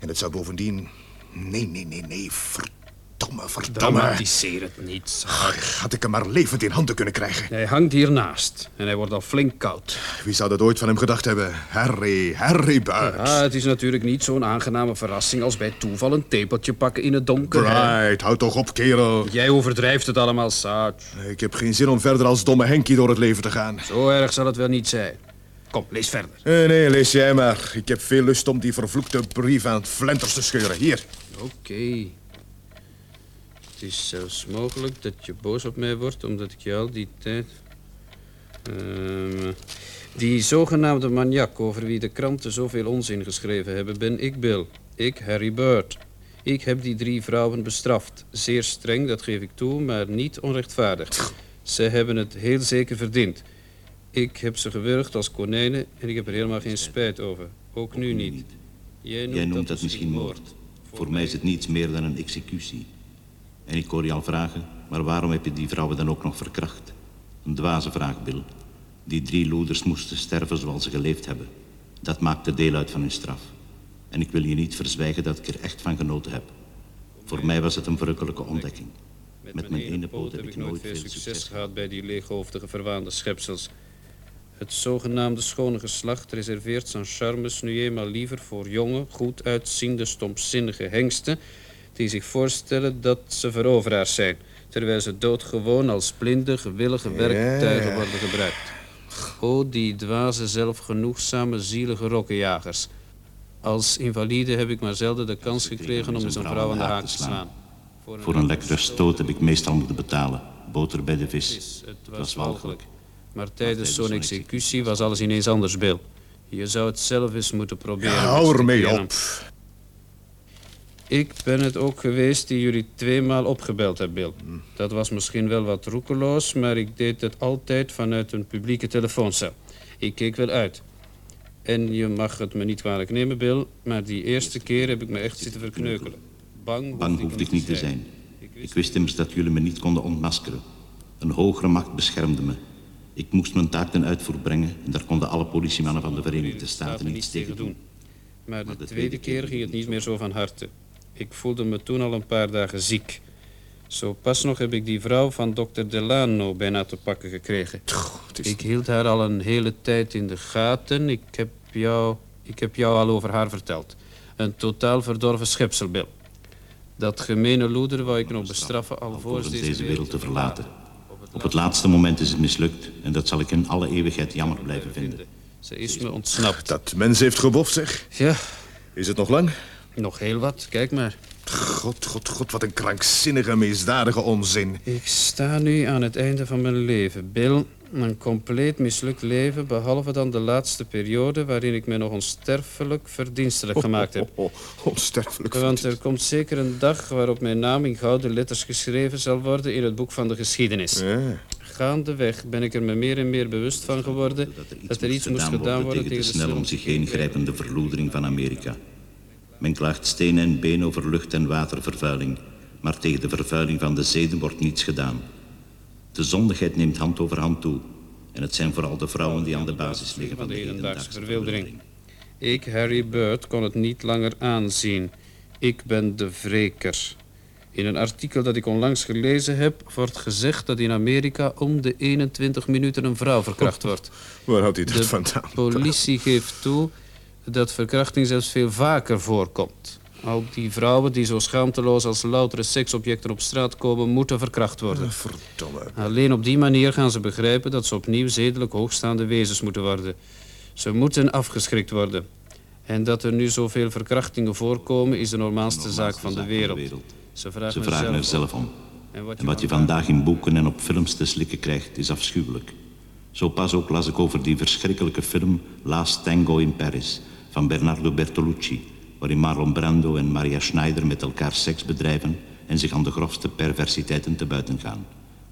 En het zou bovendien... Nee, nee, nee, nee, verdomme, verdomme. Dramatiseer het niet, Ach, Had ik hem maar levend in handen kunnen krijgen. Hij hangt hiernaast en hij wordt al flink koud. Wie zou dat ooit van hem gedacht hebben? Harry, Harry Buit. Ja, het is natuurlijk niet zo'n aangename verrassing als bij toeval een tepeltje pakken in het donker. hè? Bright, houd toch op, kerel. Jij overdrijft het allemaal, Sarge. Ik heb geen zin om verder als domme Henkie door het leven te gaan. Zo erg zal het wel niet zijn. Kom, lees verder. Nee, nee, lees jij maar. Ik heb veel lust om die vervloekte brief aan het flenters te scheuren. Hier. Oké. Het is zelfs mogelijk dat je boos op mij wordt omdat ik je al die tijd... Ehm, die zogenaamde maniak over wie de kranten zoveel onzin geschreven hebben, ben ik Bill. Ik, Harry Bird. Ik heb die drie vrouwen bestraft. Zeer streng, dat geef ik toe, maar niet onrechtvaardig. Ze hebben het heel zeker verdiend. Ik heb ze gewurgd als konijnen en ik heb er helemaal geen spijt over. Ook nu niet. Jij noemt, Jij noemt dat misschien moord. Voor mij is het niets meer dan een executie. En ik hoor je al vragen, maar waarom heb je die vrouwen dan ook nog verkracht? Een dwaze vraag, Bill. Die drie loeders moesten sterven zoals ze geleefd hebben. Dat maakte deel uit van hun straf. En ik wil je niet verzwijgen dat ik er echt van genoten heb. Voor mij was het een verrukkelijke ontdekking. Met mijn ene poot heb ik nooit veel succes gehad bij die leeghoofdige verwaande schepsels. Het zogenaamde schone geslacht reserveert zijn charmes nu eenmaal liever voor jonge, goed uitziende, stomzinnige hengsten... die zich voorstellen dat ze veroveraars zijn... terwijl ze doodgewoon als blinde, gewillige werktuigen worden gebruikt. O, die dwaze, zelfgenoegzame, zielige rokkenjagers. Als invalide heb ik maar zelden de kans gekregen om eens een vrouw aan de haak te slaan. Voor een lekkere stoot heb ik meestal moeten betalen. Boter bij de vis. Het was walgelijk. Maar tijdens zo'n executie was alles ineens anders, Bill. Je zou het zelf eens moeten proberen. Hou ermee op. Ik ben het ook geweest die jullie tweemaal opgebeld hebben, Bill. Hm. Dat was misschien wel wat roekeloos, maar ik deed het altijd vanuit een publieke telefooncel. Ik keek wel uit. En je mag het me niet kwalijk nemen, Bill, maar die eerste keer heb ik me echt zitten verkneukelen. Bang, Bang hoefde ik niet te zijn. Ik wist immers dat jullie me niet konden ontmaskeren. Een hogere macht beschermde me. Ik moest mijn taak ten uitvoer brengen en daar konden alle politiemannen van de Verenigde Staten niets tegen doen. Maar de tweede keer ging het niet meer zo van harte. Ik voelde me toen al een paar dagen ziek. Zo pas nog heb ik die vrouw van dokter Delano bijna te pakken gekregen. Ik hield haar al een hele tijd in de gaten. Ik heb jou, ik heb jou al over haar verteld. Een totaal verdorven schepsel, Bill. Dat gemene loeder wou ik nog bestraffen al voor Alvorens deze wereld te verlaten. Op het laatste moment is het mislukt en dat zal ik in alle eeuwigheid jammer blijven vinden. Ze is me ontsnapt. Dat mens heeft geboft, zeg. Ja, Is het nog lang? Nog heel wat. Kijk maar. God, god, god, wat een krankzinnige, misdadige onzin. Ik sta nu aan het einde van mijn leven, Bill. Een compleet mislukt leven, behalve dan de laatste periode... waarin ik me nog onsterfelijk verdienstelijk gemaakt heb. Oh, oh, onsterfelijk. Want er komt zeker een dag waarop mijn naam in gouden letters geschreven zal worden... in het boek van de geschiedenis. Ja. Gaandeweg ben ik er me meer en meer bewust van geworden... dat er iets moest gedaan worden tegen de snel om zich heen grijpende verloedering van Amerika. Men klaagt steen en been over lucht- en watervervuiling, maar tegen de vervuiling van de zeden wordt niets gedaan. De zondigheid neemt hand over hand toe. En het zijn vooral de vrouwen die aan de basis liggen van de hedendaagse verwildering. Ik, Harry Bird, kon het niet langer aanzien. Ik ben de wreker. In een artikel dat ik onlangs gelezen heb, wordt gezegd dat in Amerika om de 21 minuten een vrouw verkracht wordt. Waar houdt hij dat De vandaan? politie geeft toe dat verkrachting zelfs veel vaker voorkomt. Ook die vrouwen die zo schaamteloos als loutere seksobjecten op straat komen, moeten verkracht worden. Verdomme. Alleen op die manier gaan ze begrijpen dat ze opnieuw zedelijk hoogstaande wezens moeten worden. Ze moeten afgeschrikt worden. En dat er nu zoveel verkrachtingen voorkomen is de normaalste zaak van de wereld. Ze vragen, Ze vragen er zelf om. En wat En wat je vandaag in boeken en op films te slikken krijgt, is afschuwelijk. Zo pas ook las ik over die verschrikkelijke film Last Tango in Paris van Bernardo Bertolucci, waarin Marlon Brando en Maria Schneider met elkaar seks bedrijven en zich aan de grofste perversiteiten te buiten gaan.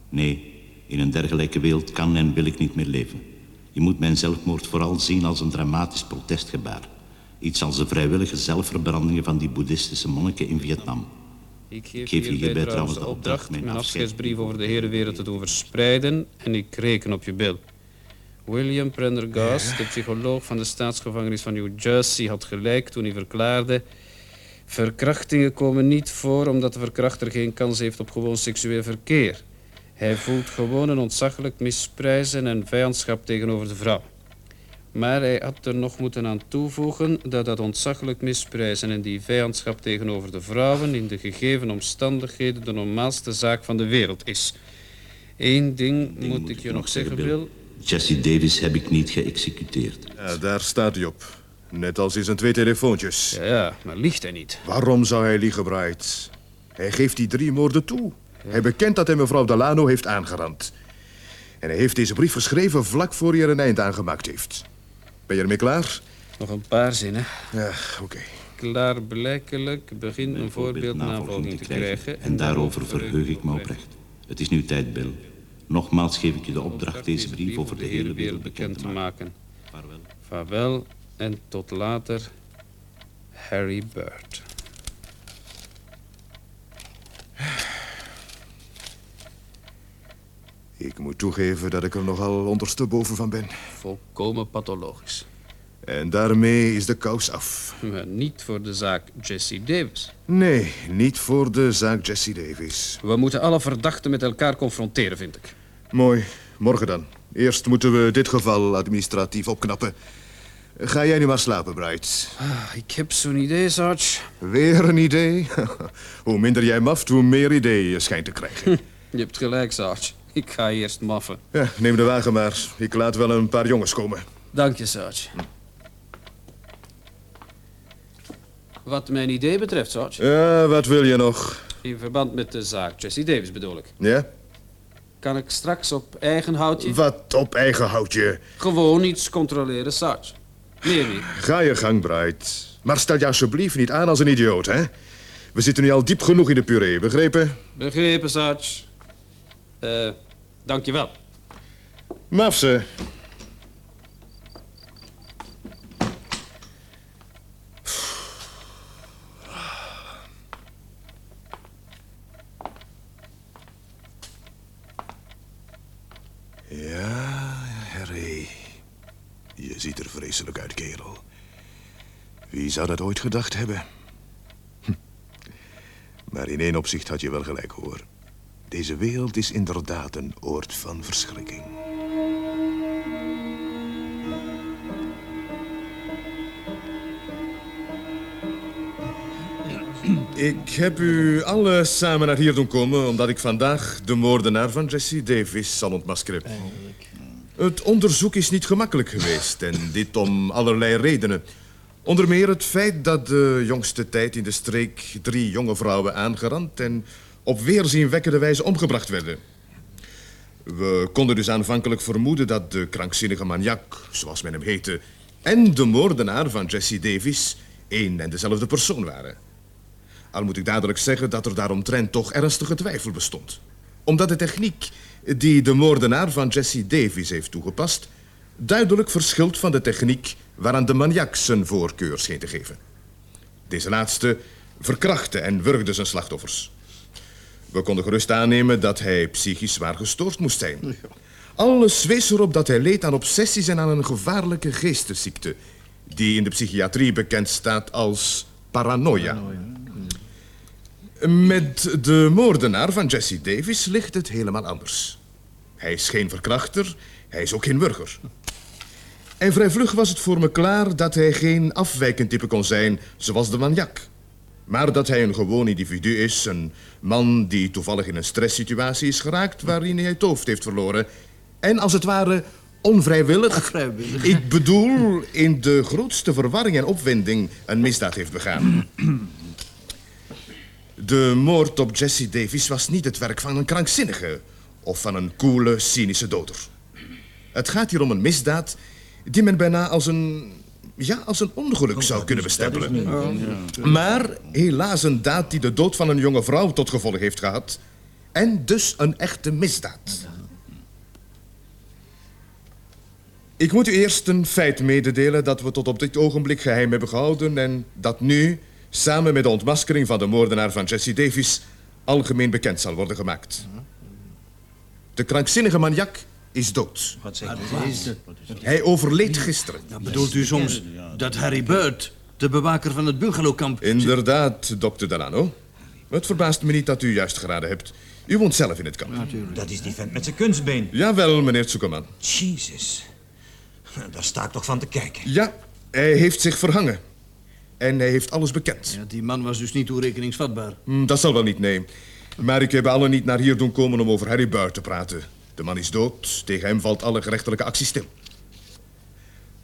Nee, in een dergelijke wereld kan en wil ik niet meer leven. Je moet mijn zelfmoord vooral zien als een dramatisch protestgebaar. Iets als de vrijwillige zelfverbrandingen van die boeddhistische monniken in Vietnam. Ik geef, geef je hierbij hierbij trouwens de opdracht mijn afscheidsbrief over de hele wereld te doen verspreiden en ik reken op je bil. William Prendergast, de psycholoog van de staatsgevangenis van New Jersey, had gelijk toen hij verklaarde... Verkrachtingen komen niet voor omdat de verkrachter geen kans heeft op gewoon seksueel verkeer. Hij voelt gewoon een ontzaglijk misprijzen en vijandschap tegenover de vrouw. Maar hij had er nog moeten aan toevoegen dat dat ontzaglijk misprijzen en die vijandschap tegenover de vrouwen in de gegeven omstandigheden de normaalste zaak van de wereld is. Eén ding moet, ik je nog zeggen, Bill. Jesse Davis heb ik niet geëxecuteerd. Ja, daar staat hij op. Net als in zijn twee telefoontjes. Ja, ja, maar liegt hij niet. Waarom zou hij liegen, Bright? Hij geeft die drie moorden toe. Hij bekent dat hij mevrouw Delano heeft aangerand. En hij heeft deze brief geschreven vlak voor hij er een eind aan gemaakt heeft. Ben je ermee klaar? Nog een paar zinnen. Ja, oké. Klaarblijkelijk begint een voorbeeld navolging te krijgen. En daarover verheug ik me oprecht. Het is nu tijd, Bill. Nogmaals geef ik je de opdracht deze brief over de hele wereld bekend te maken. Vaarwel. Vaarwel en tot later, Harry Bird. Ik moet toegeven dat ik er nogal ondersteboven van ben. Volkomen pathologisch. En daarmee is de kous af. Maar niet voor de zaak Jesse Davis. Nee, niet voor de zaak Jesse Davis. We moeten alle verdachten met elkaar confronteren, vind ik. Mooi, morgen dan. Eerst moeten we dit geval administratief opknappen. Ga jij nu maar slapen, Bright. Ah, ik heb zo'n idee, Sarge. Weer een idee? hoe minder jij maft, hoe meer ideeën je schijnt te krijgen. Je hebt gelijk, Sarge. Ik ga eerst maffen. ja, neem de wagen maar. Ik laat wel een paar jongens komen. Dank je, Sarge. Wat mijn idee betreft, Sarge. Ja, wat wil je nog? In verband met de zaak Jesse Davis bedoel ik. Ja? Kan ik straks op eigen houtje Wat op eigen houtje. gewoon iets controleren, Sarge? Meer niet. Ga je gang, Bright. Maar stel je alsjeblieft niet aan als een idioot, hè? We zitten nu al diep genoeg in de puree, begrepen? Begrepen, Sarge. Eh, dank je wel. Mafse. Ja, Harry. Je ziet er vreselijk uit, kerel. Wie zou dat ooit gedacht hebben? Hm. Maar in één opzicht had je wel gelijk, hoor. Deze wereld is inderdaad een oord van verschrikking. Ik heb u alle samen naar hier doen komen... omdat ik vandaag de moordenaar van Jesse Davis zal ontmaskeren. Het onderzoek is niet gemakkelijk geweest en dit om allerlei redenen. Onder meer het feit dat de jongste tijd in de streek drie jonge vrouwen aangerand... en op weerzienwekkende wijze omgebracht werden. We konden dus aanvankelijk vermoeden dat de krankzinnige maniak, zoals men hem heette... en de moordenaar van Jesse Davis één en dezelfde persoon waren. Al moet ik dadelijk zeggen dat er daaromtrent toch ernstige twijfel bestond. Omdat de techniek die de moordenaar van Jesse Davis heeft toegepast... duidelijk verschilt van de techniek waaraan de maniak zijn voorkeur scheen te geven. Deze laatste verkrachtte en wurgde zijn slachtoffers. We konden gerust aannemen dat hij psychisch zwaar gestoord moest zijn. Alles wees erop dat hij leed aan obsessies en aan een gevaarlijke geestesziekte... die in de psychiatrie bekend staat als paranoia. Met de moordenaar van Jesse Davis ligt het helemaal anders. Hij is geen verkrachter, hij is ook geen burger. En vrij vlug was het voor me klaar dat hij geen afwijkend type kon zijn, zoals de maniak. Maar dat hij een gewoon individu is, een man die toevallig in een stresssituatie is geraakt waarin hij het hoofd heeft verloren. En als het ware onvrijwillig, Vrijwillig. ik bedoel in de grootste verwarring en opwinding, een misdaad heeft begaan. De moord op Jesse Davis was niet het werk van een krankzinnige of van een koele, cynische doder. Het gaat hier om een misdaad die men bijna als een, ja, als een ongeluk zou kunnen bestempelen. Maar helaas een daad die de dood van een jonge vrouw tot gevolg heeft gehad. En dus een echte misdaad. Ik moet u eerst een feit mededelen dat we tot op dit ogenblik geheim hebben gehouden... en dat nu, samen met de ontmaskering van de moordenaar van Jesse Davis... algemeen bekend zal worden gemaakt. De krankzinnige maniak is dood. Wat zegt Hij overleed gisteren. Bedoelt u soms dat Harry Bird, de bewaker van het bungalowkamp... Inderdaad, dokter Delano. Het verbaast me niet dat u juist geraden hebt. U woont zelf in het kamp. Dat is die vent met zijn kunstbeen. Jawel, meneer Zuckerman. Jezus. Daar sta ik toch van te kijken. Ja, hij heeft zich verhangen. En hij heeft alles bekend. Ja, die man was dus niet toerekeningsvatbaar. Hm, dat zal wel niet, nee. Maar ik heb allen niet naar hier doen komen om over Harry Buit te praten. De man is dood. Tegen hem valt alle gerechtelijke actie stil.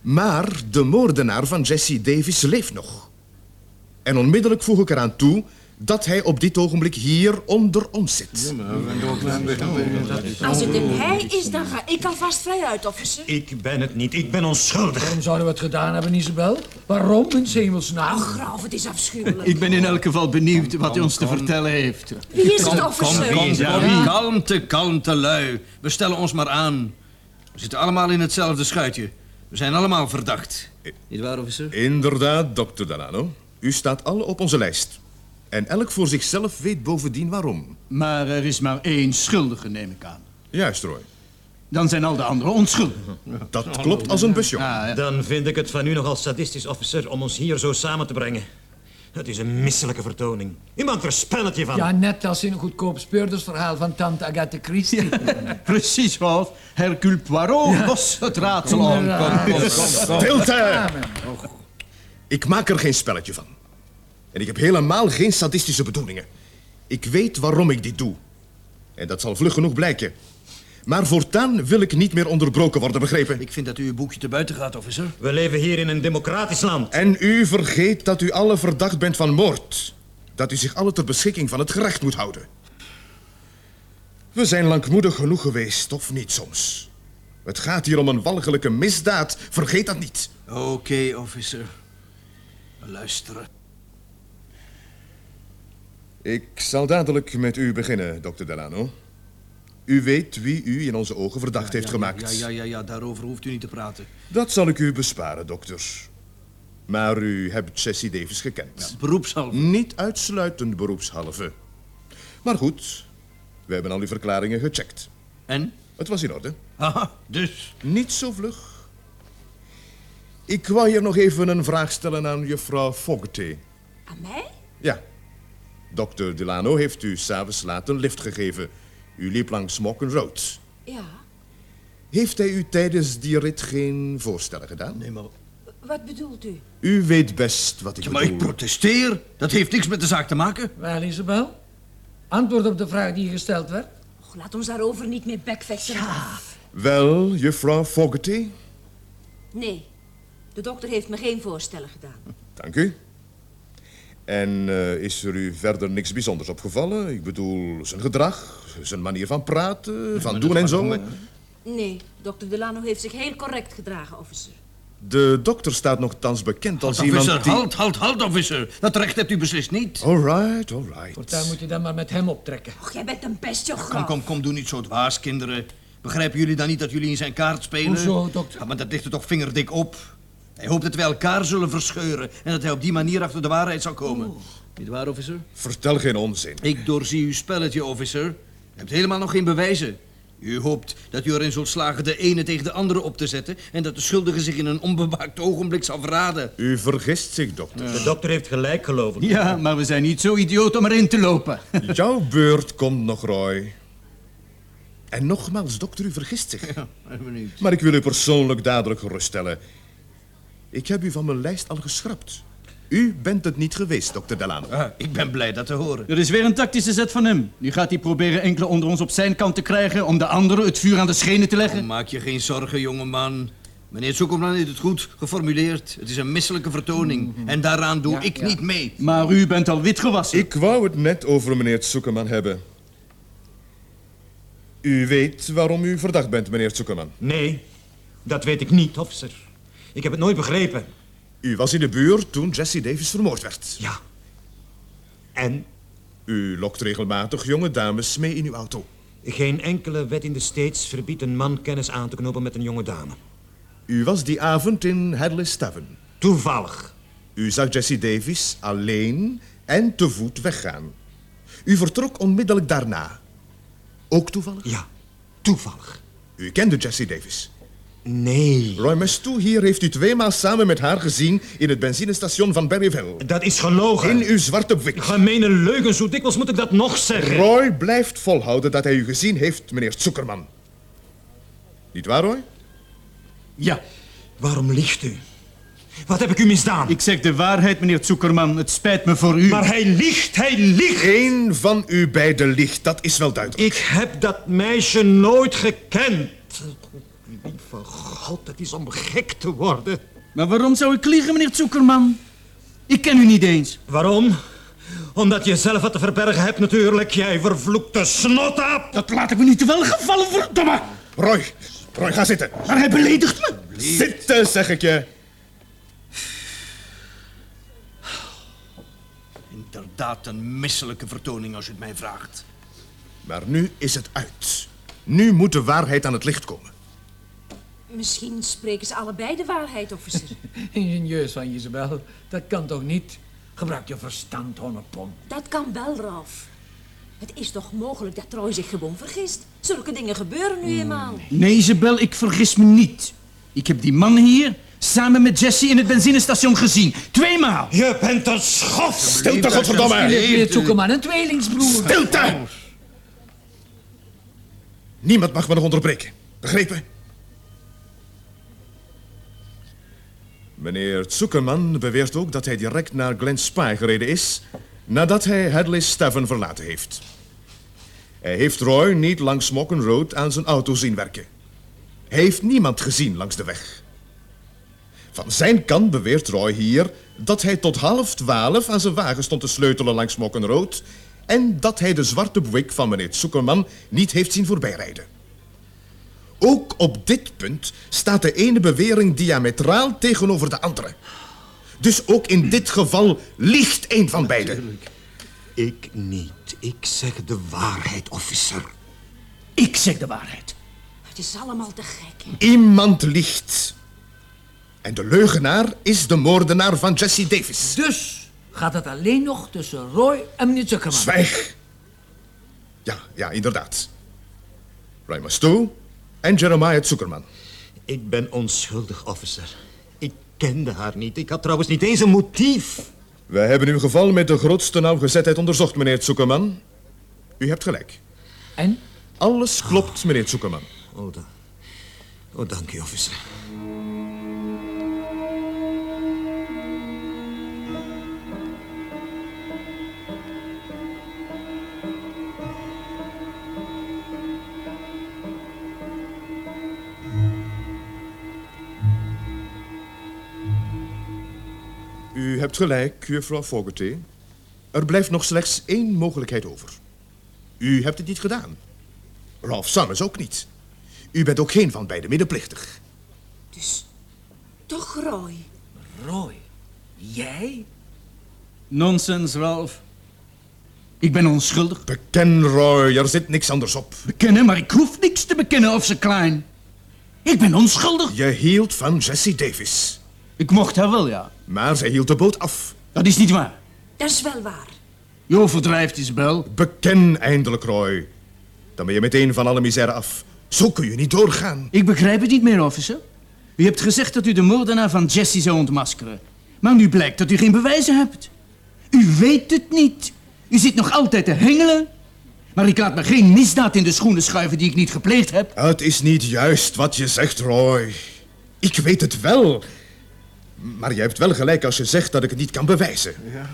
Maar de moordenaar van Jesse Davis leeft nog. En onmiddellijk voeg ik eraan toe dat hij op dit ogenblik hier onder ons zit. Als het een hij is, dan ga ik alvast vrij uit, officer. Ik ben het niet. Ik ben onschuldig. Waarom zouden we het gedaan hebben, Isabel? Waarom, in hemelsnaam? Ach, Graaf, het is afschuwelijk. Ik ben in elk geval benieuwd wat hij ons te vertellen heeft. Wie is het, officer? Kalmte, kalmte, lui. We stellen ons maar aan. We zitten allemaal in hetzelfde schuitje. We zijn allemaal verdacht. Niet waar, officer? Inderdaad, dokter Delano. U staat alle op onze lijst. En elk voor zichzelf weet bovendien waarom. Maar er is maar één schuldige, neem ik aan. Juist, Roy. Dan zijn al de anderen onschuldig. Dat klopt als een busje. Ah, ja. Dan vind ik het van u nogal sadistisch, officer, om ons hier zo samen te brengen. Het is een misselijke vertoning. U maakt er een spelletje van. Ja, net als in een goedkoop speurdersverhaal van tante Agatha Christie. Precies, Wolf. Hercule Poirot los het raadsel om. Inderdaad. Kom, kom, kom, kom. Stilte! Ik maak er geen spelletje van. En ik heb helemaal geen sadistische bedoelingen. Ik weet waarom ik dit doe. En dat zal vlug genoeg blijken. Maar voortaan wil ik niet meer onderbroken worden, begrepen? Ik vind dat u uw boekje te buiten gaat, officer. We leven hier in een democratisch land. En u vergeet dat u alle verdacht bent van moord. Dat u zich alle ter beschikking van het gerecht moet houden. We zijn langmoedig genoeg geweest, of niet soms? Het gaat hier om een walgelijke misdaad. Vergeet dat niet. Oké, officer. We luisteren. Ik zal dadelijk met u beginnen, dokter Delano. U weet wie u in onze ogen verdacht heeft ja, gemaakt. Ja, ja, ja, ja, daarover hoeft u niet te praten. Dat zal ik u besparen, dokter. Maar u hebt Jesse Davis gekend. Beroepshalve. Niet uitsluitend beroepshalve. Maar goed, we hebben al uw verklaringen gecheckt. En? Het was in orde. Haha, dus. Niet zo vlug. Ik wou hier nog even een vraag stellen aan juffrouw Fogarty. Aan mij? Ja. Dokter Delano heeft u s'avonds laat een lift gegeven. U liep langs Mocken Road. Ja. Heeft hij u tijdens die rit geen voorstellen gedaan? Nee, maar... Wat bedoelt u? U weet best wat ik Ja, maar ik bedoel. protesteer. Dat heeft niks met de zaak te maken. Wel, Isabel? Antwoord op de vraag die gesteld werd. Och, laat ons daarover niet meer bekvechten. Ja. Wel, juffrouw Fogarty, Nee, de dokter heeft me geen voorstellen gedaan. dank u. En eh, is er u verder niks bijzonders opgevallen? Ik bedoel, zijn gedrag, zijn manier van praten, van doen en zo. Nee, dokter Delano heeft zich heel correct gedragen, officer. De dokter staat nogthans bekend als Officer, iemand die... halt, halt, halt, officer. Dat recht hebt u beslist niet. All right, all right. Voortaan moet je dan maar met hem optrekken. Och, jij bent een pest, joh, Kom, kom, kom, doe niet zo dwaas, kinderen. Begrijpen jullie dan niet dat jullie in zijn kaart spelen? Hoezo, dokter? Ja, maar dat ligt er toch vingerdik op. Hij hoopt dat wij elkaar zullen verscheuren en dat hij op die manier achter de waarheid zal komen. Niet waar, officer? Vertel geen onzin. Ik doorzie uw spelletje, officer. U hebt helemaal nog geen bewijzen. U hoopt dat u erin zult slagen de ene tegen de andere op te zetten... en dat de schuldige zich in een onbewaakt ogenblik zal verraden. U vergist zich, dokter. De dokter heeft gelijk, geloof ik. Ja, maar we zijn niet zo idioot om erin te lopen. Jouw beurt komt nog, Roy. En nogmaals, dokter, u vergist zich. Ja, benieuwd. Maar ik wil u persoonlijk dadelijk geruststellen. Ik heb u van mijn lijst al geschrapt. U bent het niet geweest, dokter Delano. Ah, ik ben blij dat te horen. Er is weer een tactische zet van hem. Nu gaat hij proberen enkele onder ons op zijn kant te krijgen... om de anderen het vuur aan de schenen te leggen. Maak je geen zorgen, jongeman. Meneer Zoekerman heeft het goed geformuleerd. Het is een misselijke vertoning. En daaraan doe ik niet mee. Maar u bent al wit gewassen. Ik wou het net over meneer Zuckerman hebben. U weet waarom u verdacht bent, meneer Zuckerman. Nee, dat weet ik niet, officer. Ik heb het nooit begrepen. U was in de buurt toen Jesse Davis vermoord werd. Ja. En? U lokt regelmatig jonge dames mee in uw auto. Geen enkele wet in de States verbiedt een man kennis aan te knopen met een jonge dame. U was die avond in Hadley's Tavern. Toevallig. U zag Jesse Davis alleen en te voet weggaan. U vertrok onmiddellijk daarna. Ook toevallig? Ja, toevallig. U kende Jesse Davis? Nee. Roy Mastou hier heeft u tweemaal samen met haar gezien in het benzinestation van Berryville. Dat is gelogen. In uw zwarte wik. Gemene leugens, hoe dikwijls moet ik dat nog zeggen? Roy blijft volhouden dat hij u gezien heeft, meneer Zuckerman. Niet waar, Roy? Ja. Waarom liegt u? Wat heb ik u misdaan? Ik zeg de waarheid, meneer Zuckerman. Het spijt me voor u. Maar hij liegt, hij liegt. Eén van u beiden liegt, dat is wel duidelijk. Ik heb dat meisje nooit gekend. Lieve God, het is om gek te worden. Maar waarom zou ik liegen, meneer Zuckerman? Ik ken u niet eens. Waarom? Omdat je zelf wat te verbergen hebt natuurlijk, jij vervloekte snotaap. Dat laat ik me niet te wel gevallen, verdomme. Roy, Roy, ga zitten. Maar hij beledigt me. Zitten, zeg ik je. Inderdaad een misselijke vertoning als u het mij vraagt. Maar nu is het uit. Nu moet de waarheid aan het licht komen. Misschien spreken ze allebei de waarheid, officer. Ingenieus van Jezebel, dat kan toch niet? Gebruik je verstand, honnepom. Dat kan wel, Ralf. Het is toch mogelijk dat Troy zich gewoon vergist? Zulke dingen gebeuren nu eenmaal. Nee, Isabel, ik vergis me niet. Ik heb die man hier samen met Jesse in het benzinestation gezien. Tweemaal. Je bent een schof. Stilte, godverdomme. Meneer Zuckerman, een tweelingsbroer. Stilte! Niemand mag me nog onderbreken. Begrepen? Meneer Zuckerman beweert ook dat hij direct naar Glen Spy gereden is... nadat hij Hadley's Tavern verlaten heeft. Hij heeft Roy niet langs Mocken Road aan zijn auto zien werken. Hij heeft niemand gezien langs de weg. Van zijn kant beweert Roy hier dat hij tot half twaalf aan zijn wagen stond te sleutelen langs Mocken Road... en dat hij de zwarte Buick van meneer Zuckerman niet heeft zien voorbijrijden. Ook op dit punt staat de ene bewering diametraal tegenover de andere. Dus ook in dit geval liegt een van beiden. Ik niet. Ik zeg de waarheid, officer. Ik zeg de waarheid. Het is allemaal te gek. Iemand liegt. En de leugenaar is de moordenaar van Jesse Davis. Dus gaat het alleen nog tussen Roy en meneer Zuckerman. Zwijg. Ja, ja, inderdaad. Roy Mastou en Jeremiah Zuckerman. Ik ben onschuldig, officer. Ik kende haar niet. Ik had trouwens niet eens een motief. Wij hebben uw geval met de grootste nauwgezetheid onderzocht, meneer Zuckerman. U hebt gelijk. En? Alles klopt, meneer Zuckerman. Oh, da oh dank u, officer. Hebt gelijk, juffrouw Fogarty. Er blijft nog slechts één mogelijkheid over. U hebt het niet gedaan. Ralph Summers ook niet. U bent ook geen van beiden medeplichtig. Dus toch Roy. Roy? Jij? Nonsens, Ralph. Ik ben onschuldig. Beken, Roy, er zit niks anders op. Bekennen, maar ik hoef niks te bekennen of ze klein. Ik ben onschuldig. Je hield van Jessie Davis. Ik mocht haar wel, ja. Maar zij hield de boot af. Dat is niet waar. Dat is wel waar. Je overdrijft, Isabel. Beken eindelijk, Roy. Dan ben je meteen van alle misère af. Zo kun je niet doorgaan. Ik begrijp het niet meer, officer. U hebt gezegd dat u de moordenaar van Jesse zou ontmaskeren. Maar nu blijkt dat u geen bewijzen hebt. U weet het niet. U zit nog altijd te hengelen. Maar ik laat me geen misdaad in de schoenen schuiven die ik niet gepleegd heb. Het is niet juist wat je zegt, Roy. Ik weet het wel. Maar je hebt wel gelijk als je zegt dat ik het niet kan bewijzen. Ja.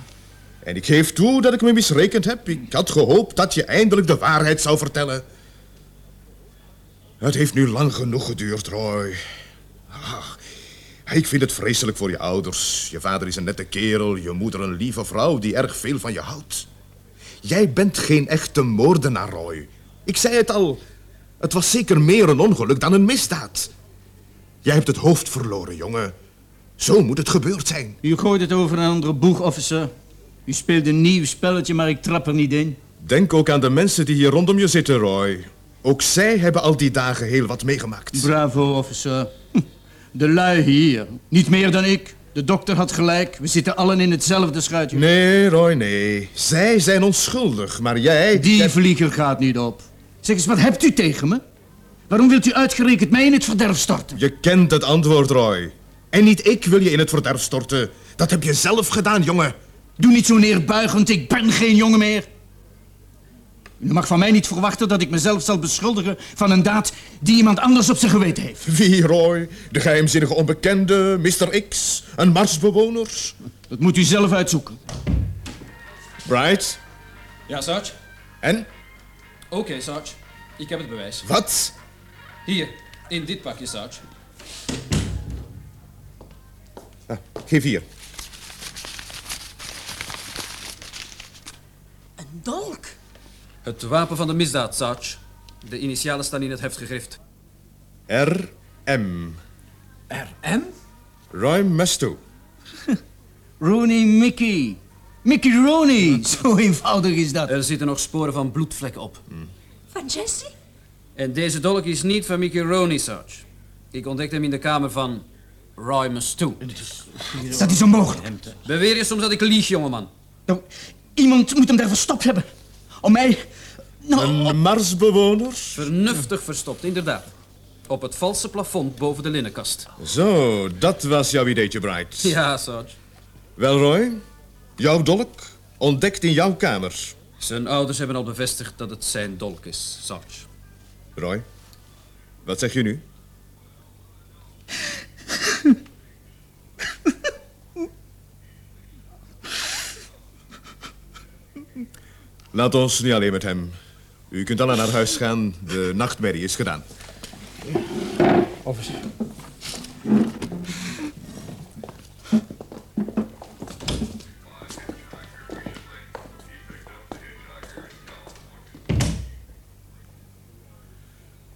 En ik geef toe dat ik me misrekend heb. Ik had gehoopt dat je eindelijk de waarheid zou vertellen. Het heeft nu lang genoeg geduurd, Roy. Ach, ik vind het vreselijk voor je ouders. Je vader is een nette kerel, je moeder een lieve vrouw die erg veel van je houdt. Jij bent geen echte moordenaar, Roy. Ik zei het al. Het was zeker meer een ongeluk dan een misdaad. Jij hebt het hoofd verloren, jongen. Zo moet het gebeurd zijn. U gooit het over een andere boeg, officer. U speelt een nieuw spelletje, maar ik trap er niet in. Denk ook aan de mensen die hier rondom je zitten, Roy. Ook zij hebben al die dagen heel wat meegemaakt. Bravo, officer. Hm, De lui hier. Niet meer dan ik. De dokter had gelijk. We zitten allen in hetzelfde schuitje. Nee, Roy, nee. Zij zijn onschuldig, maar jij... Die vlieger gaat niet op. Zeg eens, wat hebt u tegen me? Waarom wilt u uitgerekend mij in het verderf storten? Je kent het antwoord, Roy. En niet ik wil je in het verderf storten. Dat heb je zelf gedaan, jongen. Doe niet zo neerbuigend, ik ben geen jongen meer. U mag van mij niet verwachten dat ik mezelf zal beschuldigen van een daad die iemand anders op zijn geweten heeft. Wie, Roy? De geheimzinnige onbekende, Mr. X, een Marsbewoner? Dat moet u zelf uitzoeken. Bright? Ja, Sarge? En? Oké, Sarge. Ik heb het bewijs. Wat? Hier, in dit pakje, Sarge. Ah, geef hier. Een dolk? Het wapen van de misdaad, Sarge. De initialen staan in het heft gegrift. R.M. R.M.? Roy Musto. Rooney Mickey. Mickey Rooney. Zo eenvoudig is dat. Er zitten nog sporen van bloedvlekken op. Van Jessie? En deze dolk is niet van Mickey Roney, Sarge. Ik ontdekte hem in de kamer van Roy Musto. Dat is onmogelijk. Beweer je soms dat ik lieg, jongeman? Nou, iemand moet hem daar verstopt hebben. Om mij... Nou, Een Marsbewoner? Vernuftig verstopt, inderdaad. Op het valse plafond boven de linnenkast. Zo, dat was jouw ideetje, Bright. Ja, Sarge. Wel, Roy, jouw dolk ontdekt in jouw kamer. Zijn ouders hebben al bevestigd dat het zijn dolk is, Sarge. Roy, wat zeg je nu? Laat ons niet alleen met hem. U kunt allen naar huis gaan. De nachtmerrie is gedaan. Officer.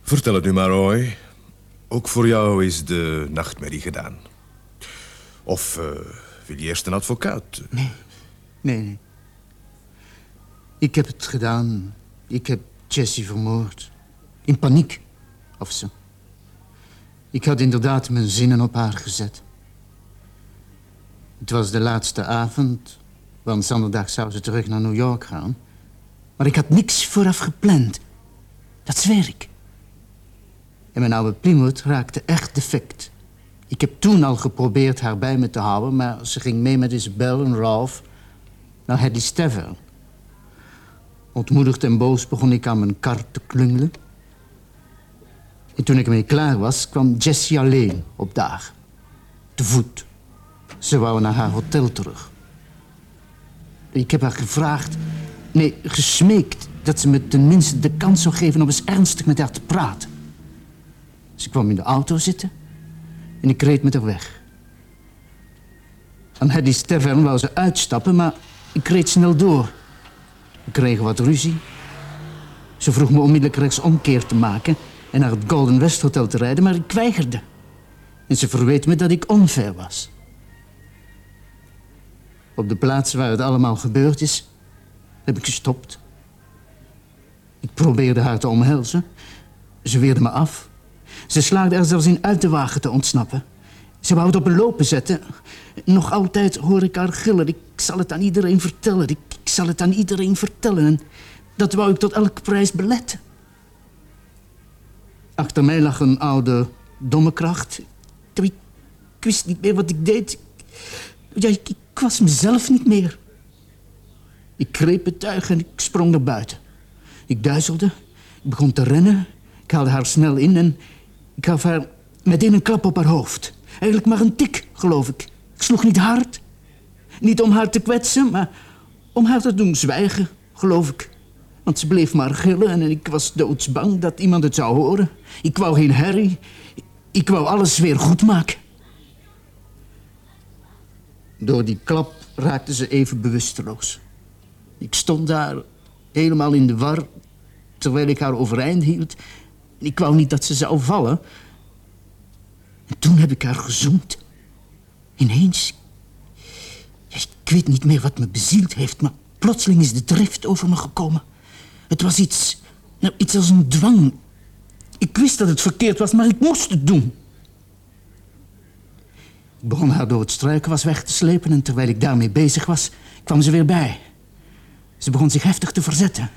Vertel het nu maar, Roy. Ook voor jou is de nachtmerrie gedaan. Of eh, wil je eerst een advocaat? Nee, nee. Ik heb het gedaan. Ik heb Jessie vermoord. In paniek, officer. Ik had inderdaad mijn zinnen op haar gezet. Het was de laatste avond, want zondag zou ze terug naar New York gaan. Maar ik had niks vooraf gepland. Dat zweer ik. En mijn oude Plymouth raakte echt defect. Ik heb toen al geprobeerd haar bij me te houden, maar ze ging mee met Isabel en Ralph naar Hattie's Tavern. Ontmoedigd en boos begon ik aan mijn kar te klungelen. En toen ik ermee klaar was, kwam Jessie alleen op dagen. Te voet. Ze wou naar haar hotel terug. Ik heb haar gevraagd, nee, gesmeekt... dat ze me tenminste de kans zou geven om eens ernstig met haar te praten. Ze kwam in de auto zitten en ik reed met haar weg. Aan Hattie's Tavern wou ze uitstappen, maar ik reed snel door. We kregen wat ruzie. Ze vroeg me onmiddellijk rechtsomkeer te maken en naar het Golden West Hotel te rijden, maar ik weigerde. En ze verweet me dat ik onfair was. Op de plaats waar het allemaal gebeurd is, heb ik gestopt. Ik probeerde haar te omhelzen. Ze weerde me af. Ze slaagde er zelfs in uit de wagen te ontsnappen. Ze wou het op een lopen zetten. Nog altijd hoor ik haar gillen. Zal het aan iedereen vertellen. Ik, ik zal het aan iedereen vertellen. En dat wou ik tot elke prijs beletten. Achter mij lag een oude domme kracht. Ik, ik wist niet meer wat ik deed. Ja, ik, ik was mezelf niet meer. Ik greep het tuig en ik sprong naar buiten. Ik duizelde, ik begon te rennen. Ik haalde haar snel in en ik gaf haar meteen een klap op haar hoofd. Eigenlijk maar een tik, geloof ik. Ik sloeg niet hard. Niet om haar te kwetsen, maar om haar te doen zwijgen, geloof ik. Want ze bleef maar gillen en ik was doodsbang dat iemand het zou horen. Ik wou geen herrie. Ik wou alles weer goed maken. Door die klap raakte ze even bewusteloos. Ik stond daar helemaal in de war terwijl ik haar overeind hield. Ik wou niet dat ze zou vallen. En toen heb ik haar gezoend. Ineens. Ik weet niet meer wat me bezield heeft, maar plotseling is de drift over me gekomen. Het was iets, nou, iets als een dwang. Ik wist dat het verkeerd was, maar ik moest het doen. Ik begon haar door het struikenwas weg te slepen en terwijl ik daarmee bezig was, kwam ze weer bij. Ze begon zich heftig te verzetten.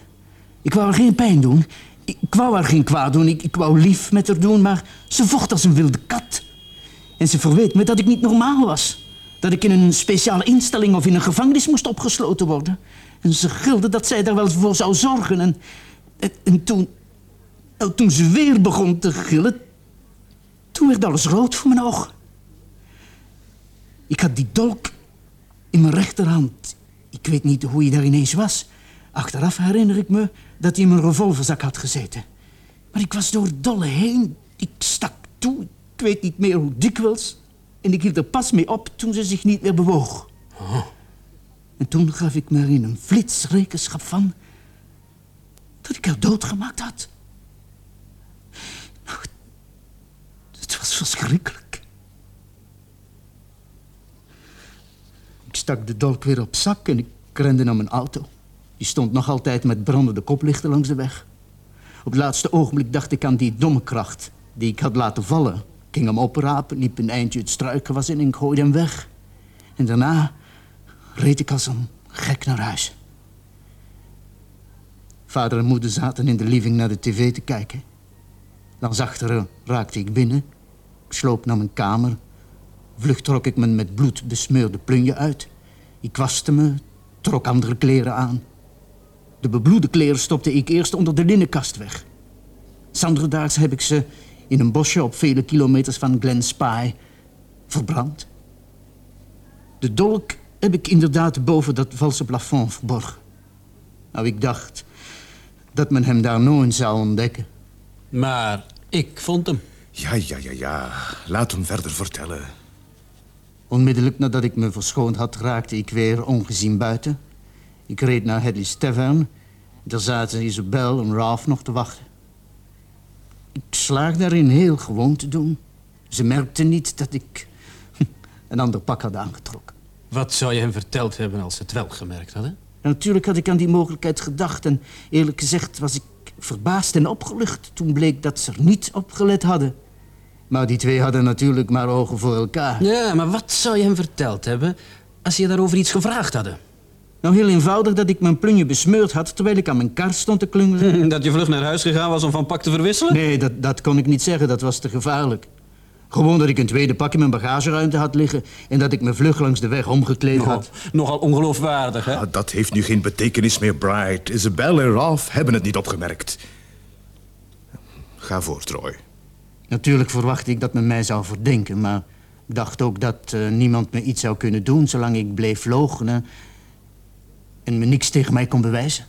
Ik wou haar geen pijn doen. Ik, ik wou haar geen kwaad doen. Ik, ik wou lief met haar doen, maar ze vocht als een wilde kat. En ze verweet me dat ik niet normaal was. Dat ik in een speciale instelling of in een gevangenis moest opgesloten worden. En ze gilde dat zij daar wel voor zou zorgen. En, en, en toen... Nou, toen ze weer begon te gillen... Toen werd alles rood voor mijn ogen. Ik had die dolk in mijn rechterhand. Ik weet niet hoe hij daar ineens was. Achteraf herinner ik me dat hij in mijn revolverzak had gezeten. Maar ik was door dolle heen. Ik stak toe. Ik weet niet meer hoe dikwijls. En ik hield er pas mee op toen ze zich niet meer bewoog. En toen gaf ik me er in een flits rekenschap van... dat ik haar doodgemaakt had. Nou, het was verschrikkelijk. Ik stak de dolk weer op zak en ik rende naar mijn auto. Die stond nog altijd met brandende koplichten langs de weg. Op het laatste ogenblik dacht ik aan die domme kracht die ik had laten vallen. Ging hem oprapen, liep een eindje het struikenwas in en gooide hem weg. En daarna reed ik als een gek naar huis. Vader en moeder zaten in de living naar de tv te kijken. Langs achteren raakte ik binnen. Ik sloop naar mijn kamer. Vlug trok ik mijn met bloed besmeurde plunje uit. Ik waste me, trok andere kleren aan. De bebloede kleren stopte ik eerst onder de linnenkast weg. Sanderdaags heb ik ze in een bosje op vele kilometers van Glen Spy verbrand. De dolk heb ik inderdaad boven dat valse plafond verborgen. Nou, ik dacht dat men hem daar nooit zou ontdekken. Maar ik vond hem. Ja, ja, ja, ja. Laat hem verder vertellen. Onmiddellijk nadat ik me verschoond had, raakte ik weer ongezien buiten. Ik reed naar Hadley's Tavern. Daar zaten Isabel en Ralph nog te wachten. Ik slaagde erin heel gewoon te doen. Ze merkten niet dat ik een ander pak had aangetrokken. Wat zou je hem verteld hebben als ze het wel gemerkt hadden? natuurlijk had ik aan die mogelijkheid gedacht en eerlijk gezegd was ik verbaasd en opgelucht toen bleek dat ze er niet op gelet hadden. Maar die twee hadden natuurlijk maar ogen voor elkaar. Ja, maar wat zou je hem verteld hebben als je daarover iets gevraagd hadden? Nou, heel eenvoudig dat ik mijn plunje besmeurd had terwijl ik aan mijn kar stond te klungelen. Dat je vlug naar huis gegaan was om van pak te verwisselen? Nee, dat, dat kon ik niet zeggen. Dat was te gevaarlijk. Gewoon dat ik een tweede pak in mijn bagageruimte had liggen... en dat ik me vlug langs de weg omgekleed Nogal, had. nogal ongeloofwaardig, hè? Ah, dat heeft nu geen betekenis meer, Bright. Isabel en Ralph hebben het niet opgemerkt. Ga voor, Troy. Natuurlijk verwachtte ik dat men mij zou verdenken... maar ik dacht ook dat eh, niemand me iets zou kunnen doen... zolang ik bleef loochenen en me niks tegen mij kon bewijzen.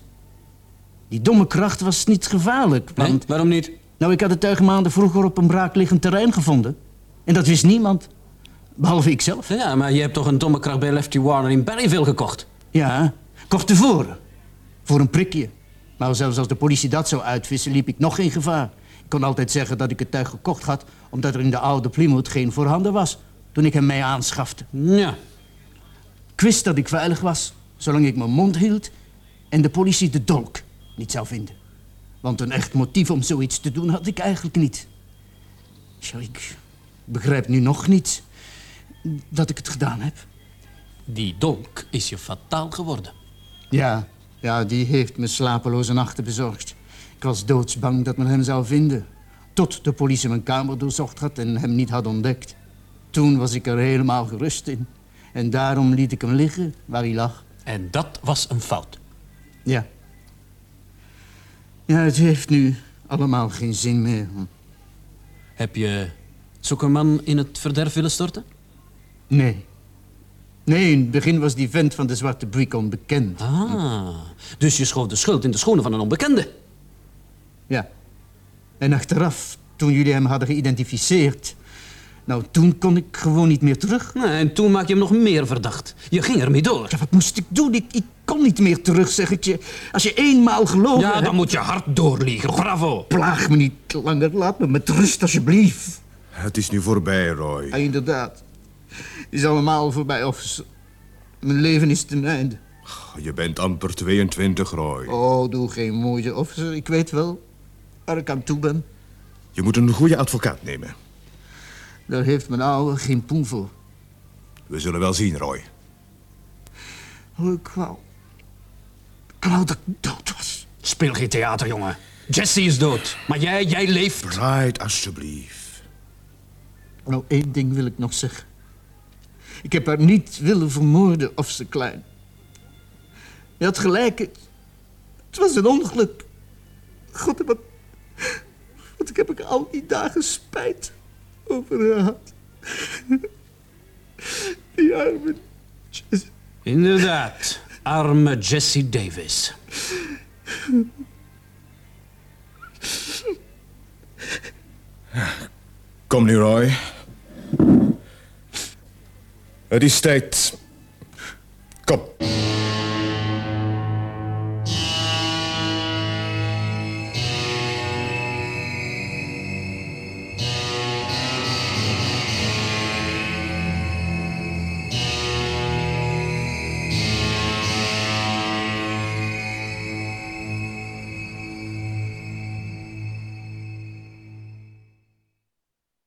Die domme kracht was niet gevaarlijk, want... Nee, waarom niet? Nou, ik had het tuig maanden vroeger op een braakliggend terrein gevonden. En dat wist niemand. Behalve ikzelf. Ja, maar je hebt toch een domme kracht bij Lefty Warner in Berryville gekocht? Ja, kort tevoren. Voor een prikje. Maar zelfs als de politie dat zou uitvissen, liep ik nog geen gevaar. Ik kon altijd zeggen dat ik het tuig gekocht had... omdat er in de oude Plymouth geen voorhanden was... toen ik hem mij aanschafte. Ja. Ik wist dat ik veilig was, zolang ik mijn mond hield... en de politie de dolk niet zou vinden. Want een echt motief om zoiets te doen had ik eigenlijk niet. Tja, ik begrijp nu nog niet dat ik het gedaan heb. Die dolk is je fataal geworden. Ja, ja, die heeft me slapeloze nachten bezorgd. Ik was doodsbang dat men hem zou vinden. Tot de politie mijn kamer doorzocht had en hem niet had ontdekt. Toen was ik er helemaal gerust in. En daarom liet ik hem liggen waar hij lag. En dat was een fout. Ja. Ja, het heeft nu allemaal geen zin meer. Heb je Zuckerman in het verderf willen storten? Nee. Nee, in het begin was die vent van de zwarte brik onbekend. Ah, dus je schoof de schuld in de schoenen van een onbekende. Ja. En achteraf, toen jullie hem hadden geïdentificeerd... Nou, toen kon ik gewoon niet meer terug. Nee, en toen maak je hem nog meer verdacht. Je ging ermee door. Ja, wat moest ik doen? Ik, ik kon niet meer terug, zeg het je. Als je eenmaal geloven Ja, dan hebt- moet je hard doorliegen. Bravo. Plaag me niet langer. Laat me met rust, alsjeblieft. Het is nu voorbij, Roy. Ja, inderdaad. Het is allemaal voorbij, officer. Mijn leven is ten einde. Je bent amper 22, Roy. Oh, doe geen moeite, officer. Ik weet wel waar ik aan toe ben. Je moet een goede advocaat nemen. Daar heeft mijn oude geen poen voor. We zullen wel zien, Roy. Oh, ik wou... Ik wou dat ik dood was. Speel geen theater, jongen. Jesse is dood. Maar jij, jij leeft. Bright, alsjeblieft. Nou, één ding wil ik nog zeggen. Ik heb haar niet willen vermoorden, of ze klein. Je had gelijk. Het, het was een ongeluk. God, wat, wat ik heb ik al die dagen spijt over had. Die arme Jesse. Inderdaad, arme Jesse Davis. Kom Leroy, Roy. Het is tijd. Kom.